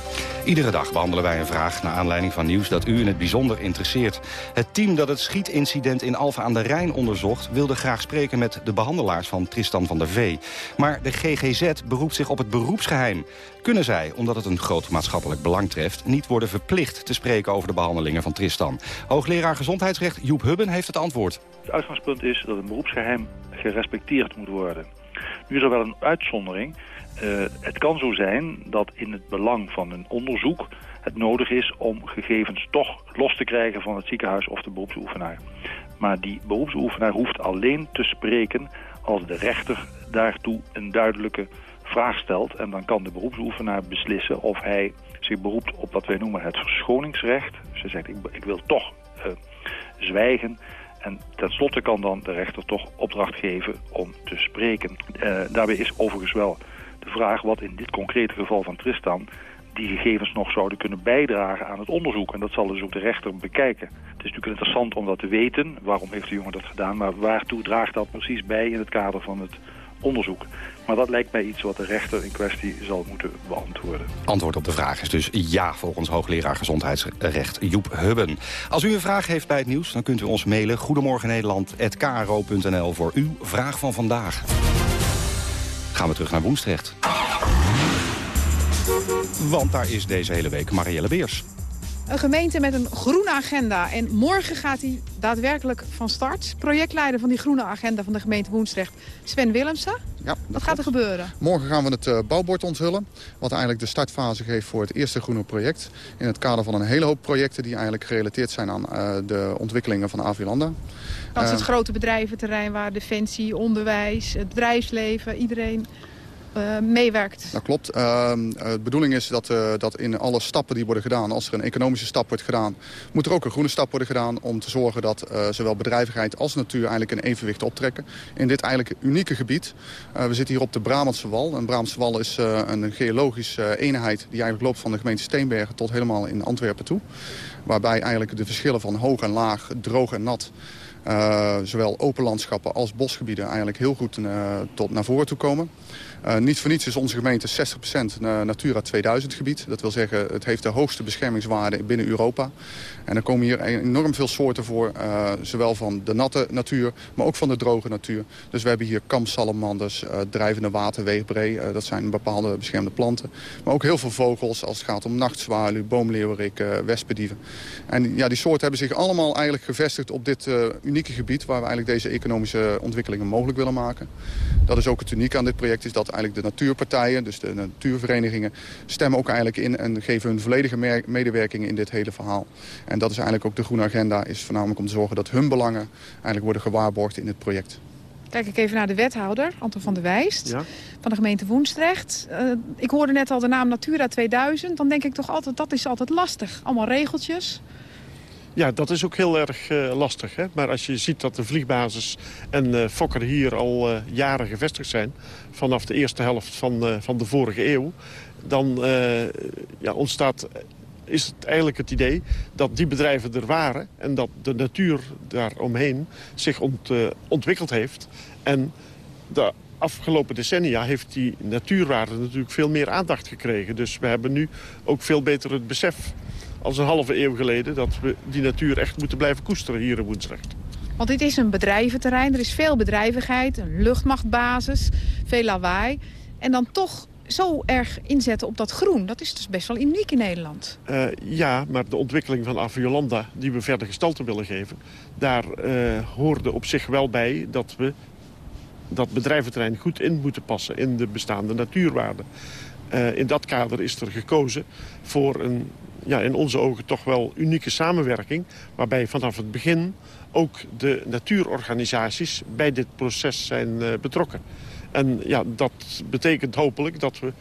Iedere dag behandelen wij een vraag naar aanleiding van nieuws dat u in het bijzonder interesseert. Het team dat het schietincident in Alphen aan de Rijn onderzocht... wilde graag spreken met de behandelaars van Tristan van der Vee. Maar de GGZ beroept zich op het beroepsgeheim. Kunnen zij, omdat het een groot maatschappelijk belang treft... niet worden verplicht te spreken over de behandelingen van Tristan? Hoogleraar Gezondheidsrecht Joep Hubben heeft het antwoord.
Het uitgangspunt is dat een beroepsgeheim gerespecteerd moet worden. Nu is er wel een uitzondering... Uh, het kan zo zijn dat in het belang van een onderzoek het nodig is om gegevens toch los te krijgen van het ziekenhuis of de beroepsoefenaar. Maar die beroepsoefenaar hoeft alleen te spreken als de rechter daartoe een duidelijke vraag stelt. En dan kan de beroepsoefenaar beslissen of hij zich beroept op wat wij noemen het verschoningsrecht. Ze zegt, ik, ik wil toch uh, zwijgen. En tenslotte kan dan de rechter toch opdracht geven om te spreken. Uh, daarbij is overigens wel de vraag wat in dit concrete geval van Tristan die gegevens nog zouden kunnen bijdragen aan het onderzoek. En dat zal dus ook de rechter bekijken. Het is natuurlijk interessant om dat te weten. Waarom heeft de jongen dat gedaan? Maar waartoe draagt dat precies bij in het kader van het onderzoek? Maar dat lijkt mij iets wat de rechter in kwestie zal moeten beantwoorden.
Antwoord op de vraag is dus ja, volgens hoogleraar gezondheidsrecht Joep Hubben. Als u een vraag heeft bij het nieuws, dan kunt u ons mailen... goedemorgennederland.kro.nl voor uw vraag van vandaag. Gaan we terug naar Woensdrecht. Want daar is deze hele week Marielle Beers.
Een gemeente met een groene agenda. En morgen gaat hij daadwerkelijk van start. Projectleider van die groene agenda van de gemeente Woensdrecht, Sven Willemsen. Ja, Wat gaat er gebeuren?
Morgen gaan we het uh, bouwbord onthullen. Wat eigenlijk de startfase geeft voor het eerste groene project. In het kader van een hele hoop projecten die eigenlijk gerelateerd zijn aan uh, de ontwikkelingen van Avilanda.
Dat is het uh, grote bedrijventerrein waar defensie, onderwijs, het bedrijfsleven, iedereen uh, meewerkt.
Dat klopt. Uh, de bedoeling is dat, uh, dat in alle stappen die worden gedaan... als er een economische stap wordt gedaan... moet er ook een groene stap worden gedaan... om te zorgen dat zowel bedrijvigheid als natuur eigenlijk een evenwicht optrekken. In dit eigenlijk unieke gebied. we zitten hier op de Brabantse Wal. En Brabantse Wal is een geologische eenheid... die eigenlijk loopt van de gemeente Steenbergen tot helemaal in Antwerpen toe. Waarbij eigenlijk de verschillen van hoog en laag, droog en nat... Uh, zowel open landschappen als bosgebieden eigenlijk heel goed uh, tot naar voren toe komen. Uh, niet voor niets is onze gemeente 60% Natura 2000 gebied. Dat wil zeggen, het heeft de hoogste beschermingswaarde binnen Europa. En er komen hier enorm veel soorten voor, zowel van de natte natuur, maar ook van de droge natuur. Dus we hebben hier kampsalamanders, drijvende waterweegbree, dat zijn bepaalde beschermde planten. Maar ook heel veel vogels als het gaat om nachtzwaluw, boomleeuwerik, wespendieven. En ja, die soorten hebben zich allemaal eigenlijk gevestigd op dit unieke unieke gebied waar we eigenlijk deze economische ontwikkelingen mogelijk willen maken. Dat is ook het unieke aan dit project, is dat eigenlijk de natuurpartijen, dus de natuurverenigingen, stemmen ook eigenlijk in en geven hun volledige medewerking in dit hele verhaal. En dat is eigenlijk ook de groene agenda, is voornamelijk om te zorgen dat hun belangen eigenlijk worden gewaarborgd in het project.
Kijk ik even naar de wethouder, Anton van der Wijst, van de gemeente Woensdrecht. Uh, ik hoorde net al de naam Natura 2000. Dan denk ik toch altijd, dat is altijd lastig. Allemaal regeltjes.
Ja, dat is ook heel erg uh, lastig. Hè? Maar als je ziet dat de vliegbasis en uh, Fokker hier al uh, jaren gevestigd zijn... vanaf de eerste helft van, van de vorige eeuw... dan ja, ontstaat is het eigenlijk het idee dat die bedrijven er waren... en dat de natuur daaromheen zich ont, ontwikkeld heeft. En de afgelopen decennia heeft die natuurwaarde natuurlijk veel meer aandacht gekregen. Dus we hebben nu ook veel beter het besef als een halve eeuw geleden... dat we die natuur echt moeten blijven koesteren hier in Woensrecht.
Want dit is een bedrijventerrein, er is veel bedrijvigheid, een luchtmachtbasis, veel lawaai. En dan toch zo erg inzetten op dat groen, dat is dus best wel uniek in Nederland.
Uh, ja, maar de ontwikkeling van Aviolanda, die we verder gestalte willen geven... daar uh, hoorde op zich wel bij dat we dat bedrijventerrein goed in moeten passen... in de bestaande natuurwaarden. Uh, in dat kader is er gekozen voor een ja, in onze ogen toch wel unieke samenwerking... waarbij vanaf het begin ook de natuurorganisaties bij dit proces zijn uh, betrokken. En ja, dat betekent hopelijk dat we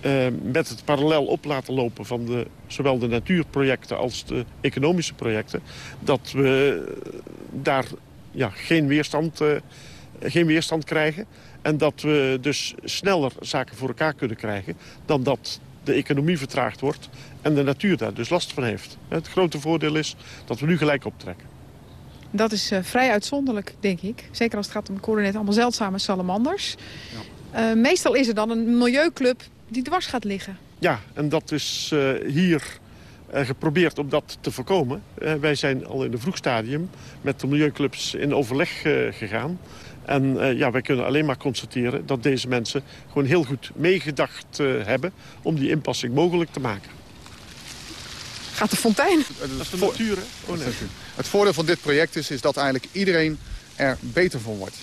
uh, met het parallel op laten lopen... van de, zowel de natuurprojecten als de economische projecten... dat we daar ja, geen, weerstand, uh, geen weerstand krijgen... en dat we dus sneller zaken voor elkaar kunnen krijgen... dan dat de economie vertraagd wordt en de natuur daar dus last van heeft. Het grote voordeel is dat we nu gelijk optrekken.
Dat is uh, vrij uitzonderlijk, denk ik. Zeker als het gaat om, ik net, allemaal zeldzame salamanders. Ja. Uh, meestal is er dan een milieuclub die dwars gaat liggen.
Ja, en dat is uh, hier geprobeerd om dat te voorkomen. wij zijn al in een vroeg stadium met de milieuclubs in overleg gegaan. En uh, ja, wij kunnen alleen maar constateren dat deze mensen gewoon heel goed meegedacht uh, hebben om die inpassing mogelijk te maken.
Gaat de fontein?
Dat is de natuur, hè? Oh, nee.
Het voordeel van dit project is, is dat eigenlijk iedereen er beter van wordt.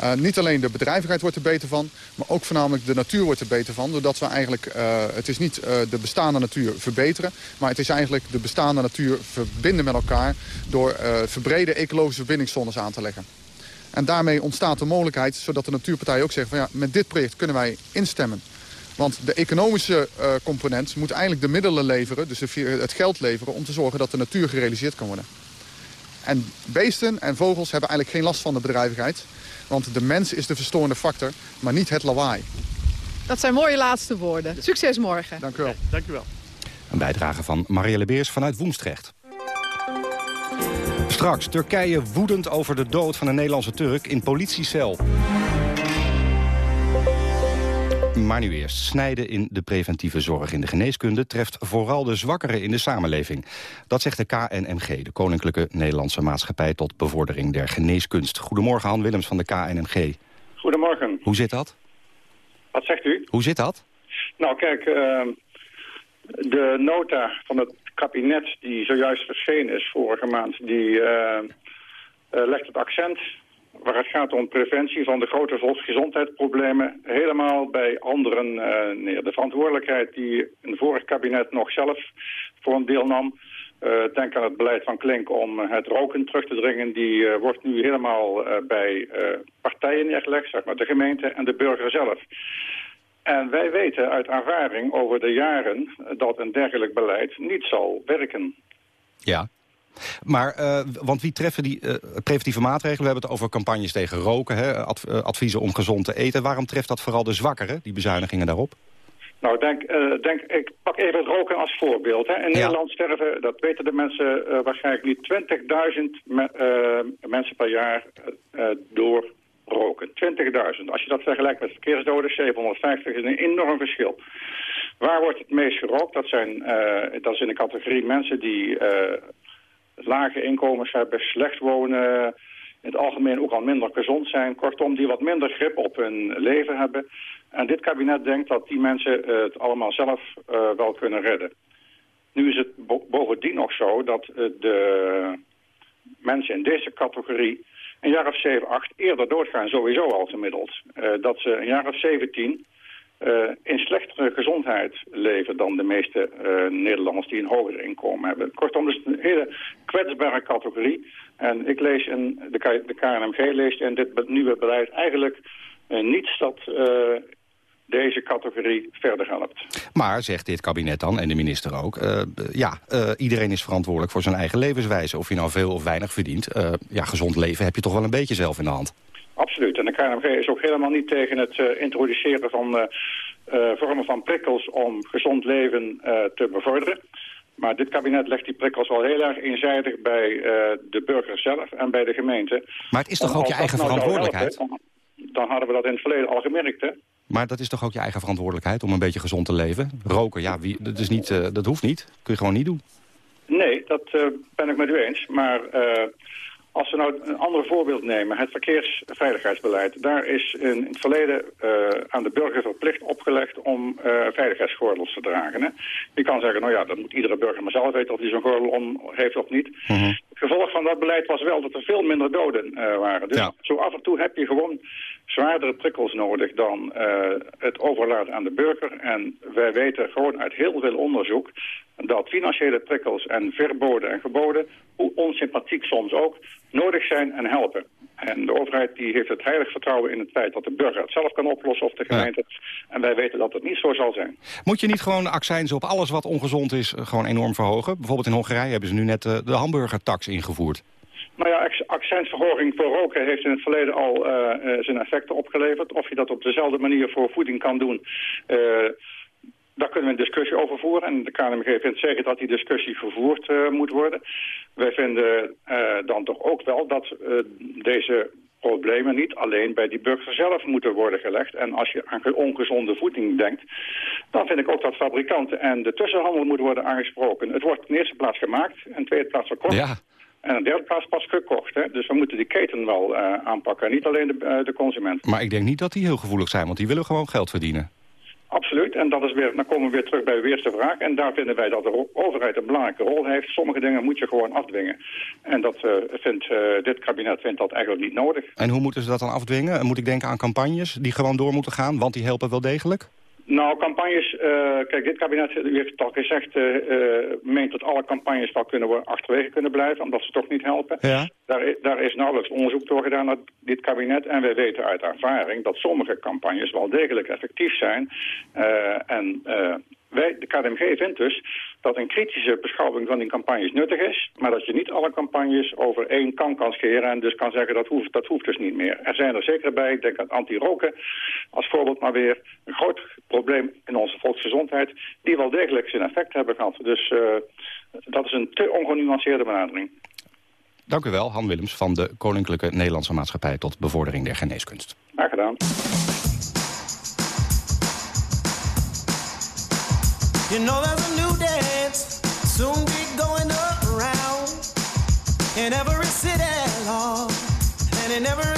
Uh, niet alleen de bedrijvigheid wordt er beter van, maar ook voornamelijk de natuur wordt er beter van. Doordat we eigenlijk, uh, het is niet uh, de bestaande natuur verbeteren, maar het is eigenlijk de bestaande natuur verbinden met elkaar door verbrede ecologische verbindingszones aan te leggen. En daarmee ontstaat de mogelijkheid, zodat de natuurpartijen ook zeggen... van ja, met dit project kunnen wij instemmen. Want de economische uh, component moet eigenlijk de middelen leveren... dus het geld leveren om te zorgen dat de natuur gerealiseerd kan worden. En beesten en vogels hebben eigenlijk geen last van de bedrijvigheid. Want de mens is de verstorende factor, maar niet het lawaai.
Dat zijn mooie laatste woorden. Succes morgen.
Dank u wel.
Dank u wel.
Een bijdrage van Marielle Beers vanuit Woensdrecht. Straks Turkije woedend over de dood van een Nederlandse Turk in politiecel. Maar nu eerst. Snijden in de preventieve zorg in de geneeskunde... treft vooral de zwakkeren in de samenleving. Dat zegt de KNMG, de Koninklijke Nederlandse Maatschappij... tot bevordering der geneeskunst. Goedemorgen, Han Willems van de KNMG.
Goedemorgen.
Hoe zit dat?
Wat zegt u?
Hoe zit dat?
Nou, kijk, uh, de nota van het kabinet die zojuist verschenen is vorige maand... die uh, uh, legt het accent waar het gaat om preventie van de grote volksgezondheidsproblemen... helemaal bij anderen uh, neer. De verantwoordelijkheid die een vorig kabinet nog zelf voor een deel nam... Denk aan het beleid van Klink om het roken terug te dringen. Die wordt nu helemaal bij partijen neergelegd, zeg maar de gemeente en de burger zelf. En wij weten uit ervaring over de jaren dat een dergelijk beleid niet zal werken.
Ja, maar, uh, want wie treffen die uh, preventieve maatregelen? We hebben het over campagnes tegen roken, hè, adv adviezen om gezond te eten. Waarom treft dat vooral de zwakkeren, die bezuinigingen daarop?
Nou, denk, uh, denk, ik pak even het roken als voorbeeld. Hè. In ja. Nederland sterven, dat weten de mensen waarschijnlijk niet, 20.000 me mensen per jaar door roken. 20.000. Als je dat vergelijkt met verkeersdoden, 750 is een enorm verschil. Waar wordt het meest gerookt? Dat, zijn, uh, dat is in de categorie mensen die uh, lage inkomens hebben, slecht wonen... in het algemeen ook al minder gezond zijn. Kortom, die wat minder grip op hun leven hebben. En dit kabinet denkt dat die mensen het allemaal zelf uh, wel kunnen redden. Nu is het bo bovendien nog zo dat de mensen in deze categorie een jaar of 7, 8 eerder doodgaan sowieso al gemiddeld. Uh, dat ze een jaar of 17 uh, in slechtere gezondheid leven dan de meeste uh, Nederlanders die een hoger inkomen hebben. Kortom, dus een hele kwetsbare categorie. En ik lees in, de, K de KNMG leest in dit nieuwe beleid eigenlijk niets dat deze categorie verder helpt.
Maar, zegt dit kabinet dan, en de minister ook... Uh, ja, uh, iedereen is verantwoordelijk voor zijn eigen levenswijze. Of je nou veel of weinig verdient. Uh, ja, gezond leven heb je toch wel een beetje zelf in de hand.
Absoluut. En de KNMG is ook helemaal niet tegen het introduceren van vormen van prikkels... om gezond leven te bevorderen. Maar dit kabinet legt die prikkels wel heel erg eenzijdig bij de burger zelf en bij de gemeente.
Maar het is toch ook je eigen nou verantwoordelijkheid?
Helpen, dan hadden we dat in het verleden al gemerkt, hè?
Maar dat is toch ook je eigen verantwoordelijkheid om een beetje gezond te leven? Roken, ja, wie, dat, is niet, uh, dat hoeft niet. Kun je gewoon niet doen.
Nee, dat uh, ben ik met u eens. Maar uh, als we nou een ander voorbeeld nemen, het verkeersveiligheidsbeleid. Daar is in het verleden aan de burger verplicht opgelegd om veiligheidsgordels te dragen. Hè? Je kan zeggen, nou ja, dan moet iedere burger maar zelf weten of hij zo'n gordel om heeft of niet. Mm -hmm. Het gevolg van dat beleid was wel dat er veel minder doden waren. Dus ja. zo af en toe heb je gewoon zwaardere prikkels nodig dan uh, het overlaten aan de burger. En wij weten gewoon uit heel veel onderzoek dat financiële prikkels en verboden en geboden, hoe onsympathiek soms ook, nodig zijn en helpen. En de overheid die heeft het heilig vertrouwen in het feit dat de burger het zelf kan oplossen of de gemeente. Ja. En wij weten dat het niet zo zal zijn.
Moet je niet gewoon de accijns op alles wat ongezond is gewoon enorm verhogen? Bijvoorbeeld in Hongarije hebben ze nu net uh, de hamburgertax ingevoerd.
Nou ja, accentverhoging voor roken heeft in het verleden al uh, zijn effecten opgeleverd. Of je dat op dezelfde manier voor voeding kan doen... Uh, daar kunnen we een discussie over voeren. En de KNMG vindt zeker dat die discussie gevoerd uh, moet worden. Wij vinden uh, dan toch ook wel dat uh, deze problemen niet alleen bij die burger zelf moeten worden gelegd. En als je aan ongezonde voeding denkt, dan vind ik ook dat fabrikanten en de tussenhandel moeten worden aangesproken. Het wordt in eerste plaats gemaakt en in tweede plaats verkocht.
Ja.
En in derde plaats pas gekocht. Hè? Dus we moeten die keten wel aanpakken. Niet alleen de, de consument.
Maar ik denk niet dat die heel gevoelig zijn, want die willen gewoon geld verdienen.
Absoluut. En dat is weer, dan komen we weer terug bij de eerste vraag. En daar vinden wij dat de overheid een belangrijke rol heeft. Sommige dingen moet je gewoon afdwingen. En dat uh, vindt, dit kabinet vindt dat eigenlijk niet nodig.
En hoe moeten ze dat dan afdwingen? Moet ik denken aan campagnes die gewoon door moeten gaan, want die helpen wel degelijk?
Nou, campagnes, uh, kijk, dit kabinet u heeft het al gezegd, uh, uh, meent dat alle campagnes wel kunnen worden achterwege kunnen blijven, omdat ze toch niet helpen.
Ja.
Daar, daar is nauwelijks onderzoek door gedaan naar dit kabinet en wij weten uit ervaring dat sommige campagnes wel degelijk effectief zijn. en wij, de KDMG vindt dus dat een kritische beschouwing van die campagnes nuttig is, maar dat je niet alle campagnes over één kan kan scheren en dus kan zeggen dat hoeft, dat hoeft dus niet meer. Er zijn er zeker bij, ik denk aan anti-roken als voorbeeld maar weer, een groot probleem in onze volksgezondheid, die wel degelijk zijn effect hebben gehad. Dus uh, dat is een te ongenuanceerde benadering.
Dank u wel, Han Willems van de Koninklijke Nederlandse Maatschappij tot bevordering der geneeskunst.
Graag gedaan.
You know there's a new dance soon be going around. In every city, Lord, and in every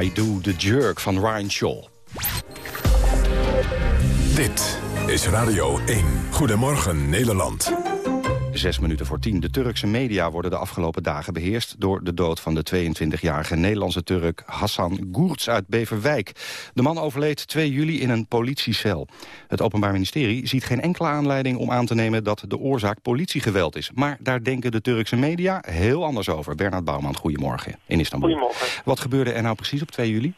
I Do The Jerk van Ryan Shaw.
Dit is Radio 1. Goedemorgen Nederland.
Zes minuten voor tien. De Turkse media worden de afgelopen dagen beheerst... door de dood van de 22-jarige Nederlandse Turk Hassan Goerts uit Beverwijk. De man overleed 2 juli in een politiecel. Het Openbaar Ministerie ziet geen enkele aanleiding om aan te nemen... dat de oorzaak politiegeweld is. Maar daar denken de Turkse media heel anders over. Bernard Bouwman, goedemorgen in Istanbul.
Goedemorgen.
Wat gebeurde er nou precies op 2 juli?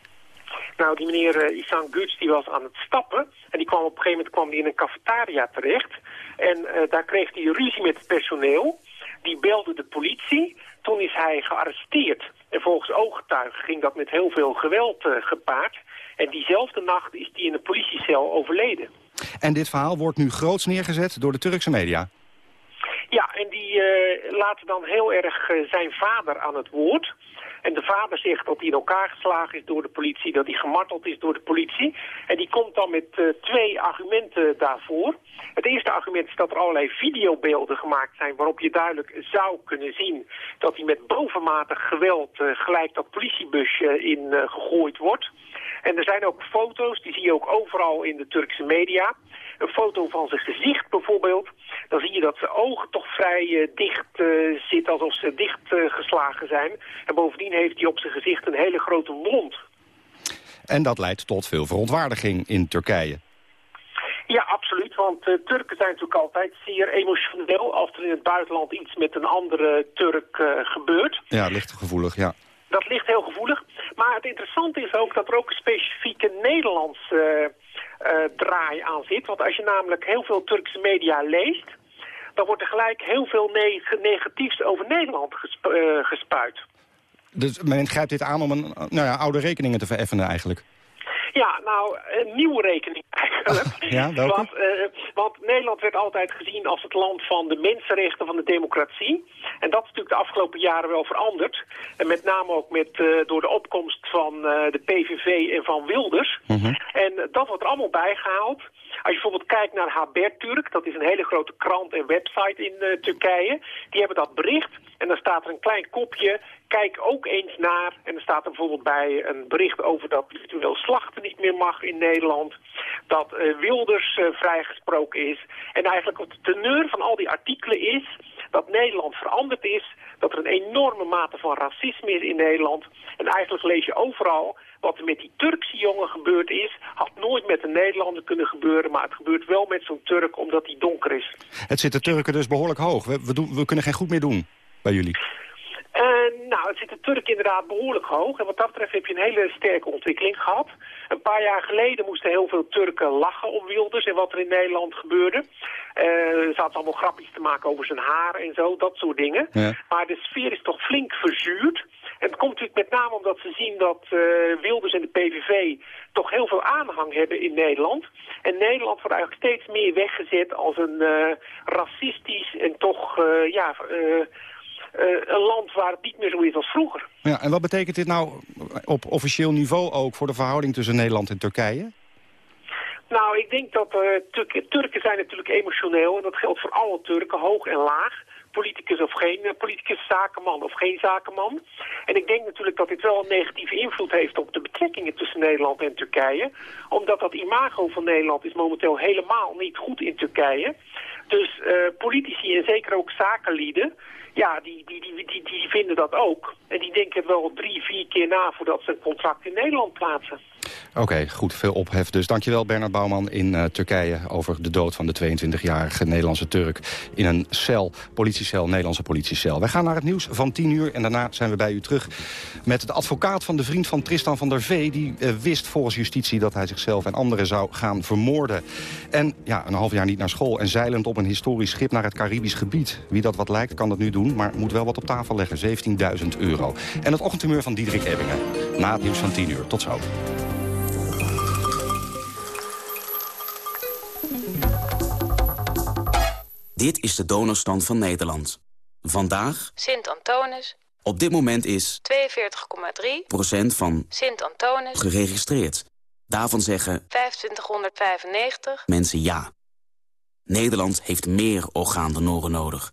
Nou, die meneer uh, Isan Guts die was aan het stappen. En die kwam op een gegeven moment kwam die in een cafetaria terecht. En uh, daar kreeg hij ruzie met het personeel. Die belde de politie. Toen is hij gearresteerd. En volgens ooggetuigen ging dat met heel veel geweld uh, gepaard. En diezelfde nacht is hij in een politiecel overleden.
En dit verhaal wordt nu groots neergezet door de Turkse media?
Ja, en die uh, laten dan heel erg zijn vader aan het woord. En de vader zegt dat hij in elkaar geslagen is door de politie, dat hij gemarteld is door de politie. En die komt dan met uh, twee argumenten daarvoor. Het eerste argument is dat er allerlei videobeelden gemaakt zijn waarop je duidelijk zou kunnen zien dat hij met bovenmatig geweld uh, gelijk dat politiebusje in uh, gegooid wordt. En er zijn ook foto's, die zie je ook overal in de Turkse media. Een foto van zijn gezicht bijvoorbeeld. Dan zie je dat zijn ogen toch vrij uh, dicht uh, zitten, alsof ze dicht uh, geslagen zijn. En bovendien heeft hij op zijn gezicht een hele grote wond.
En dat leidt tot veel verontwaardiging in Turkije.
Ja, absoluut. Want uh, Turken zijn natuurlijk altijd zeer emotioneel als er in het buitenland iets met een andere Turk uh, gebeurt.
Ja, ligt gevoelig, ja.
Dat ligt heel gevoelig. Maar het interessante is ook dat er ook een specifieke Nederlandse uh, draai aan zit. Want als je namelijk heel veel Turkse media leest... dan wordt er gelijk heel veel ne negatiefs over Nederland gesp gespuit.
Dus men grijpt dit aan om een, nou ja, oude rekeningen te vereffenen eigenlijk?
Ja, nou, een nieuwe rekening eigenlijk. [laughs]
Ja, welke?
Want, uh, want, Nederland werd altijd gezien als het land van de mensenrechten, van de democratie. En dat is natuurlijk de afgelopen jaren wel veranderd. En met name ook met, uh, door de opkomst van uh, de PVV en van Wilders.
Mhm.
En dat wordt er allemaal bijgehaald. Als je bijvoorbeeld kijkt naar Haberturk, dat is een hele grote krant en website in Turkije. Die hebben dat bericht en dan staat er een klein kopje kijk ook eens naar, en er staat er bijvoorbeeld bij een bericht over dat ritueel slachten niet meer mag in Nederland, dat uh, Wilders uh, vrijgesproken is. En eigenlijk wat de teneur van al die artikelen is dat Nederland veranderd is, dat er een enorme mate van racisme is in Nederland. En eigenlijk lees je overal wat er met die Turkse jongen gebeurd is, had nooit met een Nederlander kunnen gebeuren, maar het gebeurt wel met zo'n Turk omdat hij donker is.
Het zit de Turken dus behoorlijk hoog. We, we, kunnen geen goed meer doen bij jullie.
Uh, nou, het zit de Turk inderdaad behoorlijk hoog. En wat dat betreft heb je een hele sterke ontwikkeling gehad. Een paar jaar geleden moesten heel veel Turken lachen om Wilders en wat er in Nederland gebeurde. Uh, er zaten allemaal grapjes te maken over zijn haar en zo, dat soort dingen.
Ja.
Maar de sfeer is toch flink verzuurd. En het komt natuurlijk met name omdat ze zien dat uh, Wilders en de PVV toch heel veel aanhang hebben in Nederland. En Nederland wordt eigenlijk steeds meer weggezet als een racistisch en toch, ja... Uh, een land waar het niet meer zo is als vroeger.
Ja, en wat betekent dit nou op officieel niveau ook voor de verhouding tussen Nederland en Turkije?
Nou, ik denk dat uh, Turken, Turken zijn natuurlijk emotioneel en dat geldt voor alle Turken, hoog en laag. Politicus of geen uh, politicus, zakenman of geen zakenman. En ik denk natuurlijk dat dit wel een negatieve invloed heeft op de betrekkingen tussen Nederland en Turkije. Omdat dat imago van Nederland is momenteel helemaal niet goed in Turkije. Dus uh, politici en zeker ook zakenlieden, ja, die, die, die, die, die vinden dat ook. En die denken wel drie, vier keer na voordat ze een contract in Nederland plaatsen.
Oké, goed. Veel ophef dus. Dankjewel Bernard Bouwman in uh, Turkije over de dood van de 22-jarige Nederlandse Turk in een cel, politiecel, Nederlandse politiecel. Wij gaan naar het nieuws van 10 uur en daarna zijn we bij u terug met de advocaat van de vriend van Tristan van der Vee. Die uh, wist volgens justitie dat hij zichzelf en anderen zou gaan vermoorden. En ja, een half jaar niet naar school en zeilend op een historisch schip naar het Caribisch gebied. Wie dat wat lijkt kan dat nu doen, maar moet wel wat op tafel leggen. 17.000 euro. En het ochtendhumeur van Diederik Ebbingen. Na het nieuws van 10 uur. Tot zo.
Dit is de donorstand van Nederland. Vandaag...
Sint-Antonis.
Op dit moment is...
42,3
procent van...
Sint-Antonis.
Geregistreerd. Daarvan zeggen...
2595.
Mensen ja. Nederland heeft meer orgaandonoren nodig.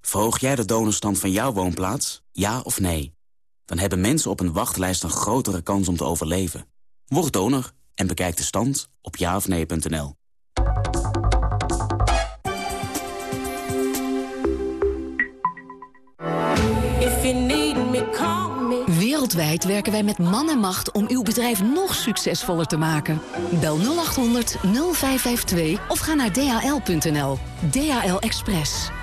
Verhoog jij de donorstand van jouw woonplaats? Ja of nee? Dan hebben mensen op een wachtlijst een grotere kans om te overleven. Word donor en bekijk de stand op jaofnee.nl.
Wereldwijd werken wij met man en macht om uw bedrijf nog succesvoller te maken. Bel 0800 0552 of ga naar dhl.nl. DHL Express.